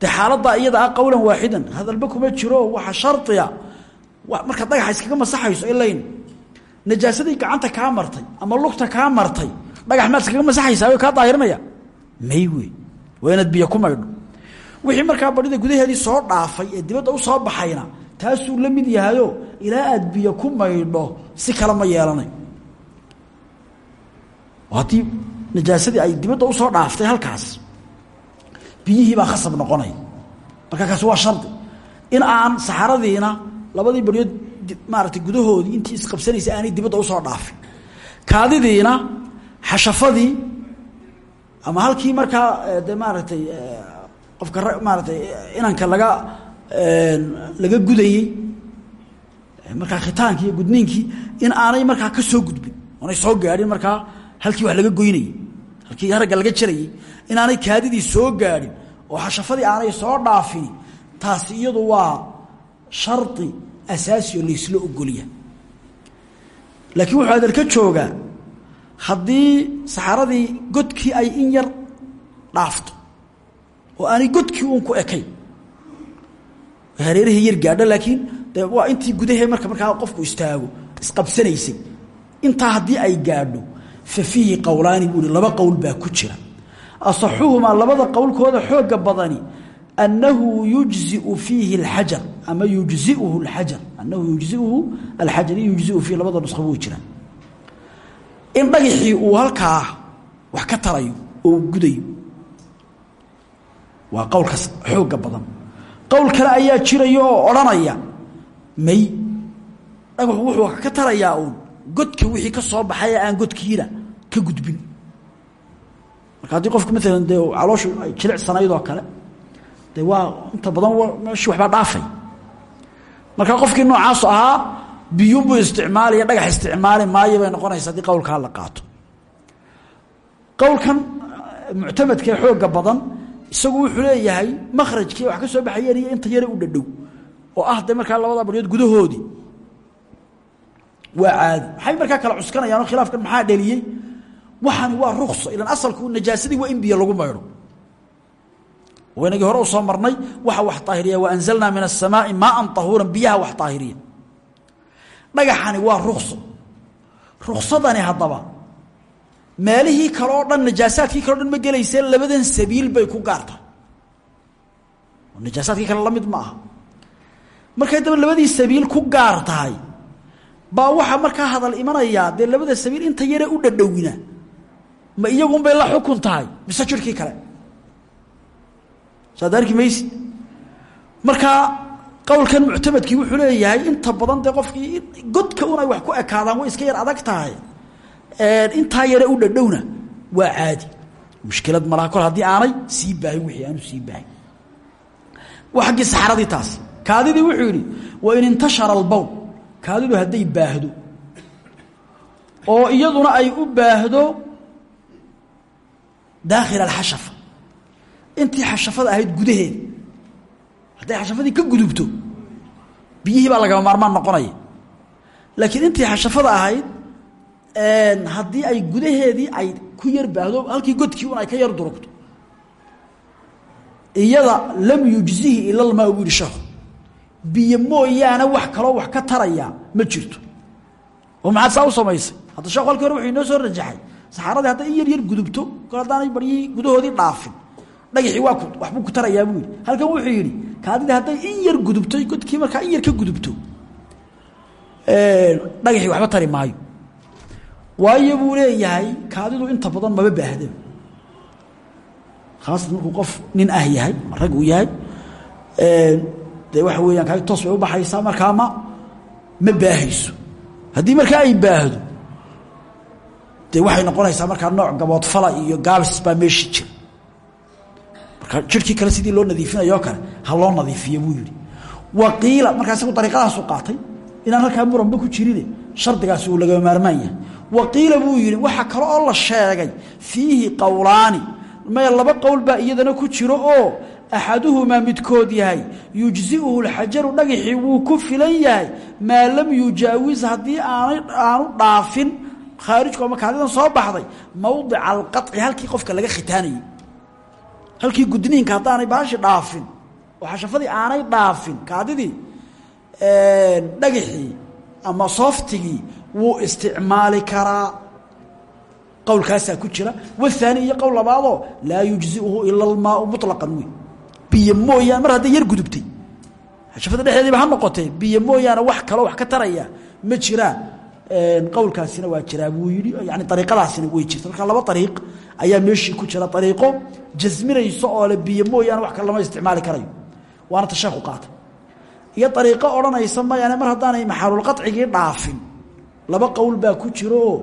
dee xaaladdaa iyada ah qowlan waaxidan. Hadalba kuma jiro waxa shardiga markaad dhagaxa iskaga masaxayso ilayn najaasadii gacanta kaa martay ama lugta kaa martay dhagax maad iskaga masaxaysaa way kaa daahirinaya may wey waa inaad biyo ku wixii markaa barida gudaheedii soo dhaafay ee dibadda u soo baxayna taasuu la mid yahayo ilaa aad biyo ku maydho si kale ma yeelanayo haddii najaasadii ay dibadda u soo dhaaftay halkaas biyihii baa khasab noqonaya marka kaasi waa shardi. In aan saxaradiina labadii baryood maaragtay gudahoodii intii isqabsanaysa aanay dibadda u soo dhaafin. Kaadidiina xashafadii ama halkii markaa de maaragtay qofka maaratay inanka laga laga gudayey markaa khitaankii iyo gudniinkii in aanay markaa ka soo gudbin. Oonay soo gaadhin markaa halkii wax laga goynayey halkii haragga laga jarayey inaanay kaadidii soo gaadhin oo xashafadii aanay soo dhaafini taasi iyadu waa shardi asaasi oo laysla ogolya laakiin wuxuu adal ka joogaa haddii saxaradii godkii ay in yar dhaafto oo aanay godkii uun ku ekayn hareerihii yar gaadho laakiin de waa intii gudahee marka markaa qofku istaago isqabsanaysay intaa haddii ay gaadho fa fiihi qowlaani buu hi laba qowl baa ku jira asaxuhumaa labada qowlkooda xooga badani annahu yujziu fiihi اlxajar ama yujziuhu اlxajar annahu yujziuhu alxajar yujziu fiihi labada nuskhaba way jiraan in dhagixii uu halkaa wax ka tarayo oo uu gudayo waa qowlkaas xooga badan qowl kale ayaa jiraya oo odhanaya may dhagaxu wuxuu ka tarayaa uun godka wixii ka baxay ee aan godkiina ka gudbin marka haddii qofku maalan dee calooshu ay jilicsanayd oo kale dee waa inta badan meeshii waxbaa dhaafay. Marka qofkii noocaasu ahaa biyunbuu isticmaalaya dhagax isticmaali maayo bay noqonaysa haddii qowlkaa la qaato. Qowlkan muctamadkee xooga badan isagu wuxuu leeyahay makhrajkii wax ka soo baxayeen inta yare u dhadhow oo ah de markaa labada baryood gudahoodii. Waa caadi. Maxay markaa kala cuskanayaan oo khilaafkan maxaa dheliyey waxani waa rukso ilan asalku najaasadii waa in biyo lagu maydho. Waynagii hore u soo marnay waxa wax aahiriya wa anzalnaa min asamaai maaan ahuuran biyaha wax aahiriya dhagaxani waa rukso ruksadani haddaba meelihii kale dhan najaasaadkii kale dhan ma gelaysee labadan sabiil bay ku gaartahay najaasaadkii kale la mid ma aha. Markay daba labadii sabiil ku gaar baa waxaa markaa hadal imanayaa dee labada sabiil inta yare u dhadhowina ma iyagunbay la xukun tahay. Mise jirhkii kale. Saad arki maysi markaa qowlkan muctamadkii wuxuu leeyahay inta badan dee qofkii godka un wax ku ekaadaan way iska yar adag tahay. Intaa yare u dhadhowna waa caadi. Mushkilad malaha kol aanay sii baahin wixii aanu sii baahin. Waa xaggii saxaradii taasi kaadidii wuxuu yidhi wa in intashara albowl kaadidu hadday baahdo. Oo iyaduna ay u baahdo daakhil alxashafa intii xashafada ahayd gudaheeda hadday xashafadii ka gudubto biyihii baa lagama maarmaan noqonaya laakiin intii xashafada ahayd haddii ay gudaheedii ay ku yar baahdo halkii godkii un ay ka yar durugto iyada lam yujzihi ila lmaa buu yihi sheekhu biyo mooyaane wax kaloo wax ka tarayaa ma jirto oo maxaad saa u samaysay hadda sheekhu halkii hore wuxuu inoo soo rajaxay saxaaradii hadday in yar yar gudubto kol haddaanay baryihii gudahoodii dhaafin. Dhagaxii waa waxbuu ku tarayaa buu yidhi. Halkan wuxuu yidhi kaadidii hadday in yar gudubto godkii markaa in yar ka gudubto dhagaxii waxba tari maayo. Waayo buu leeyahay kaadidu inta badan maba baahdaba khaasatan markuu qof nin ah yahay rag uu yahay dee waxa weeyaan kaadi toos u baxaysaa markaa ma ma baahayso. Haddii markaa ay baahdo dee waxay noqonaysaa markaa nooc gaboodfala iyo gaabis baa meeshii jira marka jirhkii kale sidii loo nadiifinayoo kale ha loo nadiifiyo buu yihi waqiila markaa isagu dariiqadaasu qaatay inaan halkaa muranba ku jirine shardigaasi uu lagama maarmaan yahay. Waqiila buu yihi waxaa kale oo la sheegay fiihi qowlaani maya laba qowl baa iyadana ku jiro oo axaduhumaa midkood yahay. Yujziuhu lxajaru dhagaxii wuu ku filan yahay. Maa lam yujaawiz haddii aanu dhaafin khaarijku ama soo baxday mowdica alqaci halkii qofka laga khitaanayay. Halkii gudniinka haddaanay baashi dhaafin oo xashafadii aanay dhaafin kaadidii dhagaxii ama sooftigii wuu isticmaali karaa. Qowlkaasaa ku jira. Wahaani iyo qowl labaadoo laa yujziuhu ila almaau muطlaqan wey biyo mooyaane mar hadday yar gudubtay. Xashafada dhexdeediiba ha noqotee biyo mooyaane wax kaloo wax ka taraya ma jiraan qowlkaasina waa jiraa buu yihi yani ariiqadaasina way jirta. Marka laba ariiq ayaa meeshii ku jira ariiqo jasminayso oo le biyo mooyaane wax kale lama isticmaali karayo. Waana tasheeku qaatay. Iyo ariiqo odhanaysa mayane mar haddaanay maxaalulqacigii dhaafin. Laba qowl baa ku jiro. Oo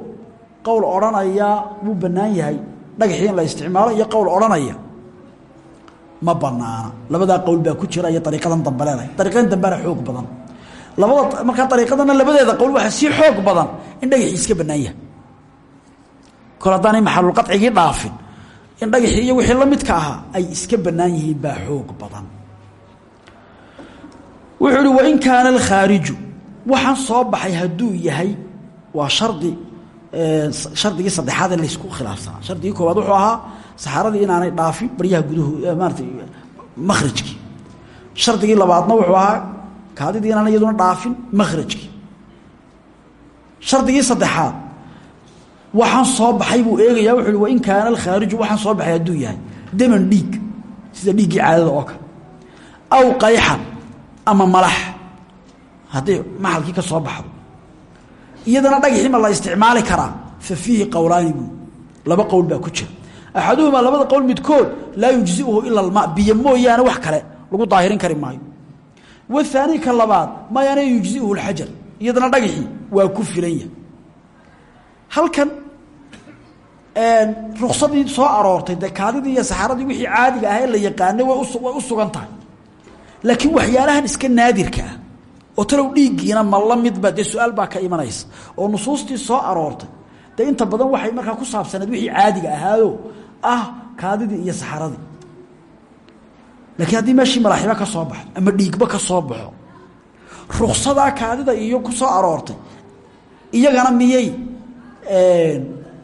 qowl odhanaya wuu bannaan yahay. Dhagaxii in la isticmaalo iyo qowl odhanaya ma banaana labadaa qowl baa ku jira iyo ariiqadan dambe leedahay. Ariiqadan dambena xoog badan labada markaa ariiqadana labadeeda qowl waxaa sii xoog badan in dhagaxii iska bannaan yahay. Kol haddaanay dhaafin in dhagaxii iyo wixii la midka ahaa ay iska bannaan yihiin xoog badan. Wuxuu ihi wain kaana alkhaariju waxaan soo baxay hadduu yahay waa shardi shardigii saddexaad ee laysku khilaafsanaa. Shardigii koowaad wuxuu ahaa saxaaradii inaanay dhaafin baryaha gudaho maarata makhrajkii shardigii labaadna wuxuu ahaa kaadidii inaanay iyaduna dhaafin makhrajkii shardigii saddexaad. Waxaan soo baxay buu eegayaa wuxuu hi wain kaana alkhaariju waxaan soo baxay hadduu yahay daman dhiig sida dhiiggii caadada oo kale. Aw qayxan ama malax hadday maxalkii ka soo baxdo. Iyadana dhagaxii ma la isticmaali karaa fa fiihi qowlaani laba qowl baa ku jira. Axaduhumaa labada qowl midkood laa yujziuhu ila almaa biyo mooyaane wax kale lagu daahirin kari maayo wahaani ka labaad mayaana yujziuhu lxajar iyadana dhagaxii waa ku filan yahay halkan ruksadii soo aroortay dee kaadidii iyo saxaaradii wixii caadiga ah ee la yaqaanay way u sugan tahay laakiin waxyaalahan iska naadirka oo talow dhiiggiina ma la midba dee su'aal baa ka imanaysa oo nusuustii soo aroortay dee inta badan waxay markaa ku saabsaneed wixii caadiga ahaado ah kaadidii iyo saxaradii laakiin haddii meeshii malaaxiba ka soo baxdo ama dhiigba ka soo baxo ruksadaa kaadida iyo ku soo aroortay iyagana miyay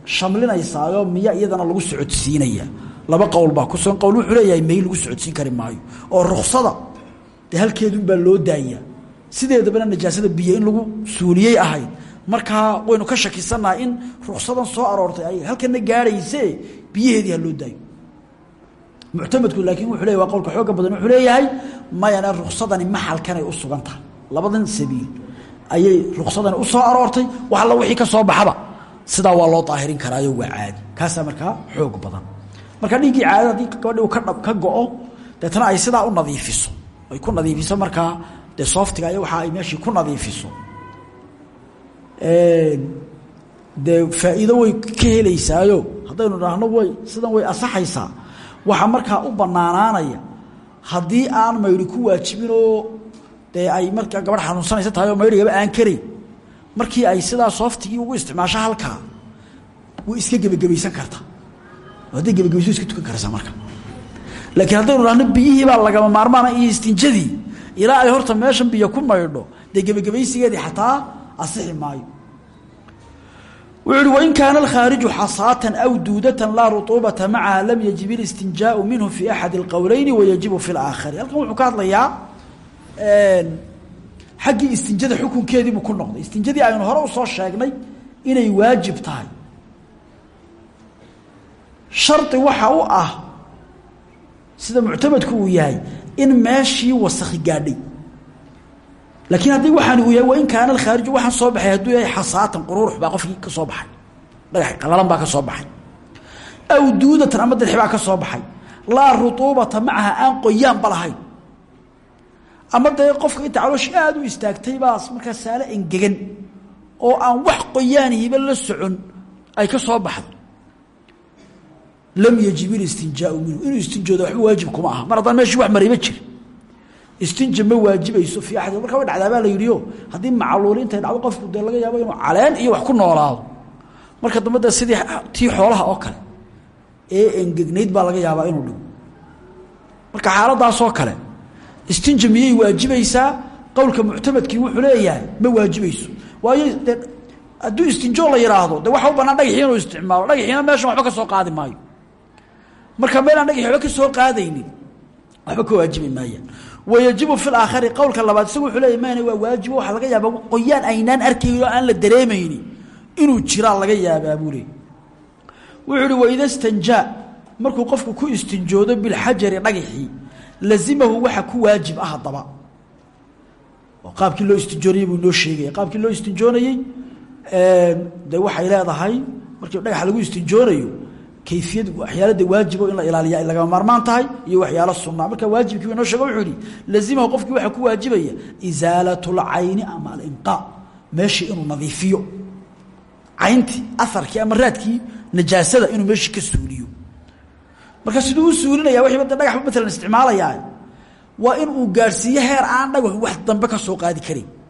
shamlinaysaayoo miya iyadana lagu socodsiinaya? Laba qowl baa kusugan qowl wuxuu leeyahay may lagu socodsiin kari maayo. Oo ruksada dee halkeedunbaa loo daayaa. Sideedabana najaasada biyo in lagu suuliyey ahayd. Markaa waynu ka shakisannaha in ruksadan soo aroortay ay halkana gaadhayse biyaheedii ha loo daayo muctamadku laakiin wuxuu leeyahy waa qowlka xooga badan wuxuu leeyahay mayana ruksadani maxalkanay u sugan tahay labadan sabiil ayay ruksadani u soo aroortay wax alla wixii ka soo baxaba. Sidaa waa loo daahirin karaayo waa caadi. Kaasaa markaa xoog badan. Marka dhiiggii caadada haddii gabadhi uu ka go-o deetana ay sidaa u nadiifiso. Ay ku nadiifiso markaa dee sooftiga iyo waxa ay meeshii ku nadiifiso. Dee faa'iido way ka helaysaayo haddaynu idhaahno way sidan way asaxaysaa waxaa markaa u banaanaanaya haddii aan mayri ku waajibinoo dee ay markaa gabadh xanuunsanaysa tahay oo mayrigaba aan karayn markii ay sidaa sooftigii ugu isticmaasho halkaa way iska gebagabaysan kartaa hadday gebagabayso iska tukan karaysaa marka. Laakiin haddaynu dhahno biyihii baa lagama maarmaana iyo istinjadii ilaa ay horta meeshan biyo ku maydho dee gebagabaysigeedii xataa asixi maayo wuxuu ihi wain kaana alkhaariju xasaatan aw duudatan laa rutuubata macaha lam yajib اlistinjaau minhu fi axadi اlqowleyni wayajibu fi laakhari halkan wuxuu ka hadlayaa xaggii istinjada xukunkeedii buu ku noqday. Istinjadii aynu hore u soo sheegnay inay waajib tahay. Shardi waxa u ah sida muctamadku uu yahay in meeshii wasakhi gaadhay laakiin haddii waxaan uu yahay wain kaana alkhaariju waxaan soo baxay hadduu yahay xasaatan quruurux baa qofkii ka soo baxay. Dhagax qalalan baa ka soo baxay. Aw duudatan ama baa ka soo baxay. Laa rutuubata macaha aan qoyaanba lahayn. Ama dee qofka inta calooshii aada u istaagtay baas markaa saale engegan oo aan wax qoyaanihiba la socon ay ka soo baxdo lam yajib ilistinjaau minhu. Inuu istinjooda waxba waajib kuma aha. Mar haddaan meeshii wax marayba jir istinja ma waajibayso fii axadi markaa way dhacdaa baa la yidhio haddii macluuli intay dhacdo qofku dee laga yaabo inuu caleen iyo wax ku noolaado. Marka dambe dee sidii tii xoolaha oo kale ee engegnayd baa laga yaabaa inuu dhigo. Marka xaaladaasoo kale istinja miyay waajibaysaa qowlka muctamadkii wuxuu leeyahay ma waajibayso waayo dee hadduu istinjoo la yidhaahdo de waxa u banaan dhagaxii inuu isticmaalo dhagaxiina meeshan waxba ka soo qaadi maayo. Marka meel aan dhagaxi waxba ka soo qaadaynin waxba ka waajibi maayaan wayajibu fi laakhari qowlka labaad isagu wuxuu leeyahy mayna waa waajibo waxaa laga yaabaa qoyaan aynaan arkayno aan la dareemayni inuu jiraa laga yaabaa buu leey wuxuu uhi waida stanjaa markuu qofku ku istinjoodo bilxajari dhagaxii lazimahu waxa ku waajib ah haddaba. Oo qaabkii loo istinjoonayey buu inoo sheegaya qaabkii loo istinjoonayey de waxay leedahay markii dhagaxa lagu istinjoonayo kayfiyad waxyaalada waajibo in la ilaaliya lagama maarmaan tahay iyo waxyaalo sunaa marka waajibkii inoo sheego wuxuu yihi lazimahu qofkii waxaa ku waajibaya isaalat lcayni ama alimqaa meeshii inuu nadiifiyo. Cayntii aharkii ama raadkii najaasada inuu meeshii ka suuliyo. Marka siduu u suulinaya wiiiba de dhagaxba maalan isticmaalayaa waa in uu gaadhsiiyo heer aan dhagax wax dambe ka soo qaadi karin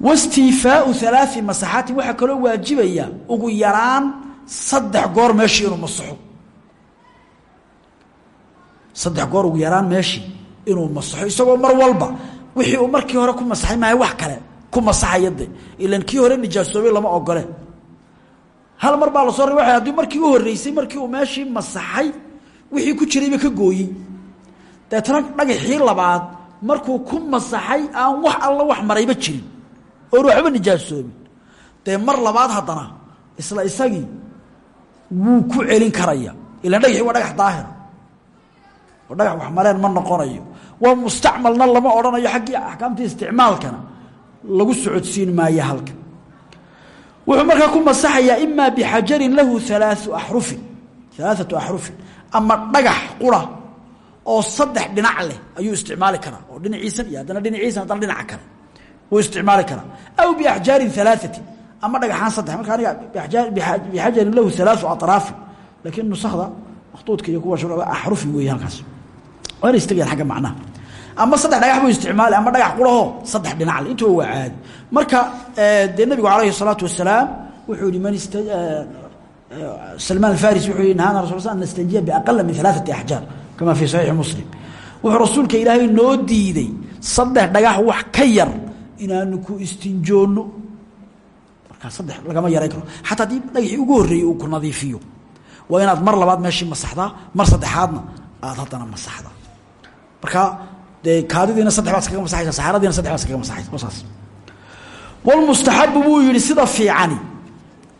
wastiifaau alaai masaxaatin waxaa kaloo waajibaya ugu yaraan saddex goor meeshii inuu masaxo saddex goor ugu yaraan meeshii inuu masaxo isagoo mar walba wixii uu markii hore ku masaxay maayo wax kale ku masaxaya de ilan kii hore nijaasoobay lama ogole hal mar baa la soo ra haddii markii u horreysay markii uu meeshii masaxay wixii ku jirayba ka gooyey deetana dhagaxii labaad markuu ku masaxay aan wax alla wax marayba jirin oon waxba nijaasoobin dee mar labaad haddana isla isagii wuu ku celin karaya. Ilan dhagaxii waa dhagax daahir oo dhagax wax mareen ma noqonayo. Waa mustacmalna lama odhanayo xaggii axkaamtii isticmaalkana lagu socodsiin maayo halka wuxuu markaa ku masaxayaa imaa bixajarin lahu alaau axrufin. Alaaatu axrufin. Ama dhagax qura oo saddex dhinac leh ayuu isticmaali karaa oo dhinaciisan iyo haddana dhinaciisan haddana dhinaca kale wuu isticmaali karaa. Aw biaxjaarin alaaati ama dhagaxaan saddex. Marka aniga bixajarin lahu alaau araafi laakiin nusakda makhtuudka iyo kuwa sharciga axrufi weeye halkaas. Waa inay istagayaan agga macnaha. Ama saddex dhagax buu isticmaali ama dhagax qurahoo saddex dhinacle intuba waa caadi marka eh, dee nabigu calayhi salaatu wasalaam wuxuu yihi man eh, eh, salmaan afaris wuxuu yihi nahaana rasul sl nastanjiya biaqala min alaaati axjaar kama fii saxiixi muslim. Wuxuu rasuulka ilaahay noo diiday saddex dhagax ka yar inaanu ku istinjoonno. Markaa saddex lagama yaran karo. Xataa haddii dhagaxii ugu horreeyey uu ku nadiifiyo waa inaad mar labaad meeshii masaxdaa mar saddexaadna aad haddana masaxdaa. Marka dee kaadidiina saddex baad iskaga masaxaysa saxaaradiina saddex baad iskaga masaxaysa oo saas walmustaxabu buu yihi sida fiicani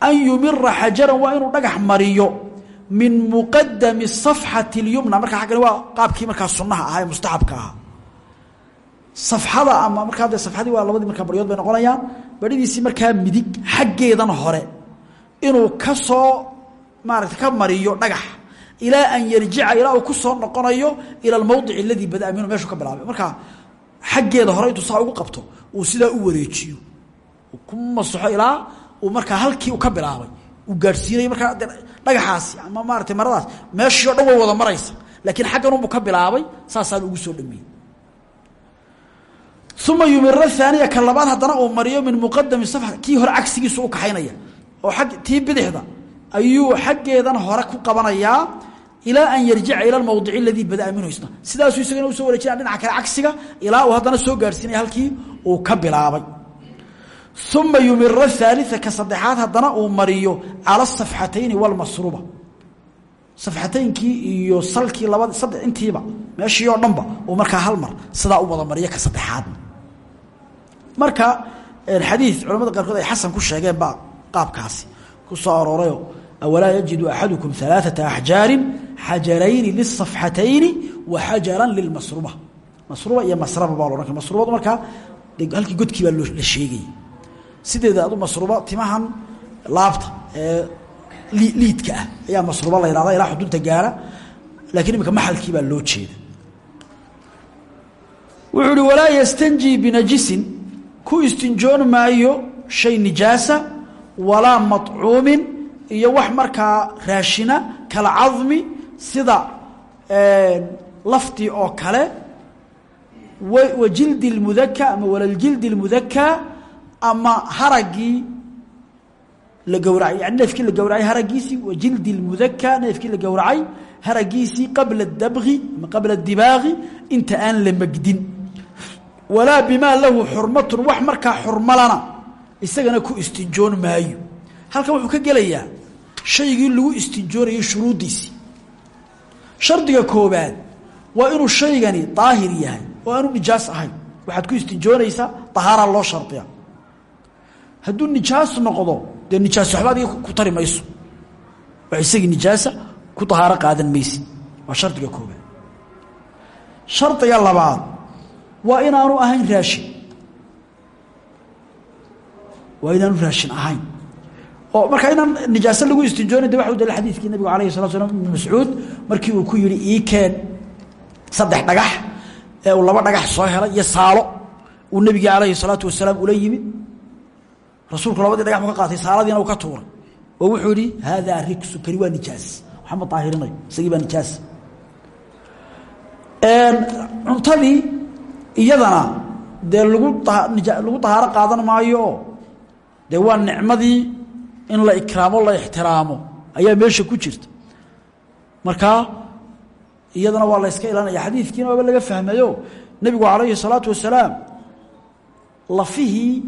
an yumira xajaran waa inuu dhagax mariyo min muqadami safxati اlyumna marka aggani waa qaabkii markaa sunaha ahaa ee mustaxabka ahaa safxada ama markaa de safxadii waa labadii markaa baryood bay noqonayaan baridiisii markaa midig xaggeedan hore. Inuu ka soo maarata ka mariyo dhagax ilaa an yarjica ilaa uu ku soo noqonayo ila almawdic aladii badaa minhu meeshuu ka bilaabay. Markaa xaggeeda hore intuu saa ugu qabto uu sidaa u wareejiyo. Ku masaxo ilaa uu markaa halkii uu ka bilaabay. Uu gaadhsiinay markaa dhagaxaasi ama maaratay maradaas. Meeshii dhan wada maraysa laakiin xaggan unbuu ka bilaabay saasaan ugu soo dhameeyey uma yumira aaniya ka labaad haddana uu mariyo min muqadami safxa kii hore cagsigiisu u kaxaynaya. Oo ag tii bidixda ayuu xaggeedan hore ku qabanayaa ilaa an yarjica ila mawdic aladii badaa minhu isna. Sidaasuu isagana u soo wareejina dhinaca kale cagsiga ilaa uu haddana soo gaadhsiinaya halkii uu ka bilaabay. Uma yumira aalia ka saddexaad haddana uu mariyo cala asafxatayni walmasruba safxataynkii iyo salkii labad saddex intiiba meeshii oo dhanba uu markaa hal mar marka xadii culamada qaarkood ay xasan ku sheegeen baa qaabkaasi ku soo aroorayo. Awalaa yajidu axadukum alaaثata axjaarin xajarayni lisafxatayni wa xajaran lilmasruba. Masruba iyo masraba baa loodhan kara. Masrubadu markaa halkii godkii baa la sheegayay. Sideeda adu masruba timahan laabta ee liidka ah. Ayaa masruba la yhahda ilaa xudunta gaara lakiin imika maxalkii baa loo jeeda. Wuxuu uhi yastanji binajisin ku istinjoon maayo shay nijaasa walaa maطcuumin iyo wax markaa raashina kala cadmi sida laftii oo kale wa jildi اlmudaka ama walaljildi اlmudaka ama haragii la gowracay yani neefkii la gowracay haragiisii wa jildi اlmudaka neefkii la gowracay haragiisii qabla اdabgi ama qabla اdibaaqi inta aan la megdin walaa bimaa lahu xurmatun wax markaa xurmalana isagana ku istinjoon maayo. Halkan wuxuu ka gelayaa shaygii lagu istinjoonayay shuruuddiisii shardiga koobaad waa inuu shaygani daahir yahay oo aanu nijaas ahayn waxaad ku istinjoonaysaa dahaara loo shardiya hadduu nijaas noqdo dee nijaas waxba adiga ku tari mayso. Wax isagii nijaasa ku dahaaro qaadan maysid. Waa shardiga koobaad shardiga labaad waa inaanu ahayn raashin. Waa inaanu raashin ahayn. Oo marka inaan nijaaso lagu istinjoonin de waxa u daliil xadiiskii nabigu alayh salatu slam ibnu mascuud markii uu ku yihi ii keen saddex dhagax ee uu laba dhagax soo helay iyo saalo uu nebigii alayhi salaatu wasalaam ula yimid. Rasuulku labadii dhagax buu qaatay saaladiina uu ka tuuray. Oo wuxuu yihi haadaa riksu kani waa nijaas. Waxama daahirinayo isagii baa nijaas. Cuntadii iyadana dee lagu lagu tahaaro qaadan maayooo de waa nicmadii in la ikraamo la ixtiraamo. Ayaa meesha ku jirta. Markaa iyadana waa la yska ilaalinaya xadiidkiina waaba laga fahmayo. Nebigu calayhi salaatu wasalaam lafihii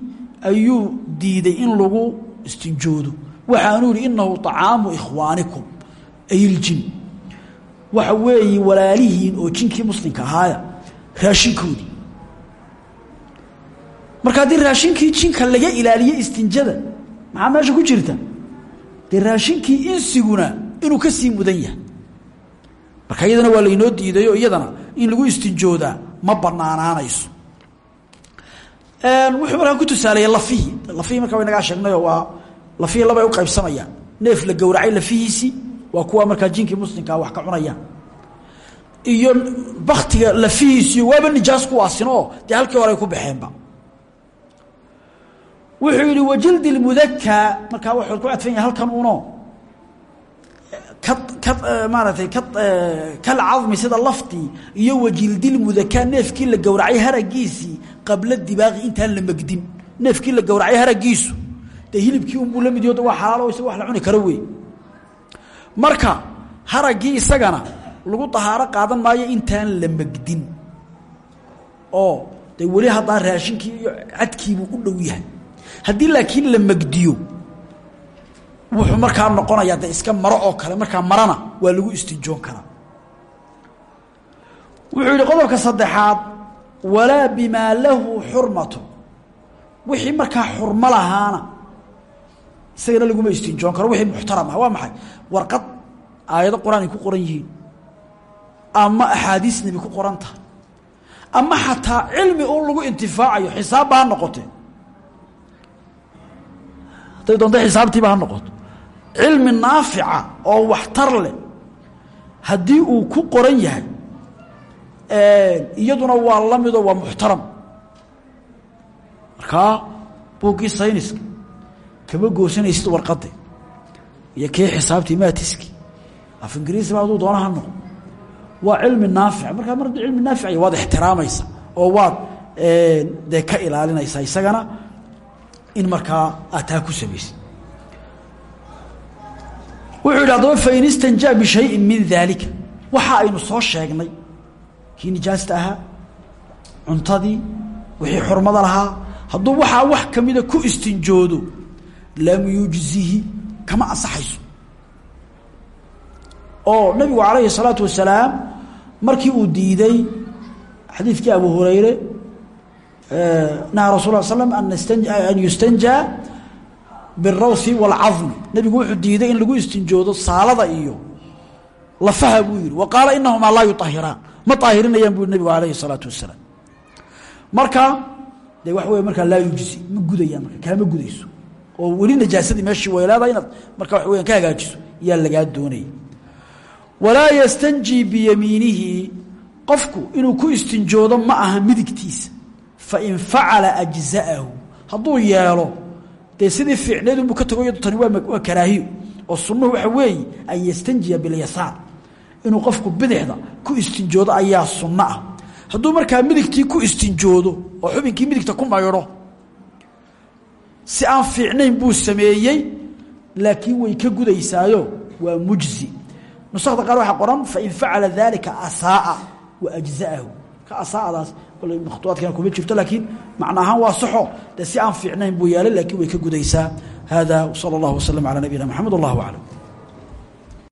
ayuu diiday in lagu istinjoodo. Waxaanuu yihi innahu طacaamu ikhwaanikum ay iljin waxa weeye walaalihiin oo jinkii muslimka ahaaya raashinkoodii marka haddii raashinkii jinka laga ilaaliye istinjada maxaa meesha ku jirta? Dee raashinkii insiguna inuu ka sii mudan yahay. Marka iyadana waa laynoo diidayo iyadana in lagu istinjoodaa ma banaanaanayso wuxuu markaa ku tusaaleeyey lafihii lafihii markaa waynagaa sheegnayo waa lafihii labay u qaybsamayaan neef la gowracay lafihiisii waa kuwa markaa jinkii muslimkaa wax ka cunayaan iyo baktiga lafihiisiyo waaba nijaas kuwaasinoo dee halkii hore ku baxeenba wuxuu yihi wajildi اlmudakaa markaa wuxuu ku cadfan yahay halkan uno ka maaratay ka kalcadmi sida laftii iyo wajildi lmudakaa neefkii la gowracay haragiisii qabla dibaaqi intaan la megdin neefkii la gowracay haragiisu dee hilibkii unbuu la mid yaho waa xalaalo isaga wax la cuni karo wey. Marka haraggii isagana lagu dahaaro qaadan maayo intaan la megdin oo dee weli haddaa raashinkii iyo cadkiibuu u dhow yahay haddii laakiin la megdiyo wuxuu markaa noqonayaa de iska maro oo kale markaa marana waa lagu istinjoon karaa. Wuxuu yidhi qodobka saddexaad walaa bimaa lahu xurmatu wixii markaa xurmo lahaana isagana laguma istinjoon karo wixii muxtaram ah waa maxay? Warqad aayado qur'aan ay ku qoran yihiin ama axaadiis nebi ku qoran ama xataa cilmi uun lagu intifaacayo xisaabba ha noqote hadday doonta xisaabtiiba ha noqoto. Cilmi naafica oo waxtar leh haddii uu ku qoran yahay iyaduna waa la waa muxtaram. Markaa buuggii sayniska kama goosanaysid warqadde iyo kii xisaabtii maatiski af ingiriisi ba aduu doona ha noqo waa cilmi naafic. Markaa mar hadduu cilmi naaficay waad ixtiraamaysa oo waad dee ka ilaalinaysaa isagana in markaa aad taa ku samaysid wuxuu yidhi haddaba fain istanjaa bishayin min daalika waxa aynu soo sheegnay kii nijaasta ahaa cuntadii wixii xurmada lahaa hadduu waxaa wax kamida ku istinjoodo lam yujzihi kama ansaxayso. Oo nabigu calayhi الsalaatu wasalaam markii uu diiday xadiidkii abu hurayre naha rasul l slm an yustanjaa biاrawhi wاlcadmi nebigu wuxuu diiday in lagu istinjoodo saalada iyo lafaha buu yihi wa qaala inahumaa laa yuahiraan ma aahirinayaan buu nebigu alayhi الsalaatu wasalaam marka de waxa wey markaa laa yujzi ma gudayaan marka kaama gudayso oo weli najaasadii meeshii way leedahay inaad marka wax weyaan ka hagaajiso yaa lagaa doonaya walaa yastanjii biyamiinihi qofku inuu ku istinjoodo ma aha midigtiisa fain facala ajza'ahu hadduu yeelo dee sidii fiicneed unbuu ka tago iyado tani waa karaahiyo oo sunnuhu waxa weeye an yastanjiya bilyasaar inuu qofku bidixda ku istinjoodo ayaa sunno ah hadduu markaa midigtii ku istinjoodo oo xubinkii midigta ku maydho si aan fiicnayn buu sameeyey laakiin way ka gudaysaayo waa mujzi nusakda qaar waxaa qoran fain facala dalika asaaa wa ajza'ahu ka asaadaas kole makhtuuaadkana kuma jirto laakiin macna ahaan waa saxo. Dee si aan fiicnayn buu yeelay laakiin way ka gudaysaa. Hada wsala اllah waslm calى nabiyina mxamed wallah aclam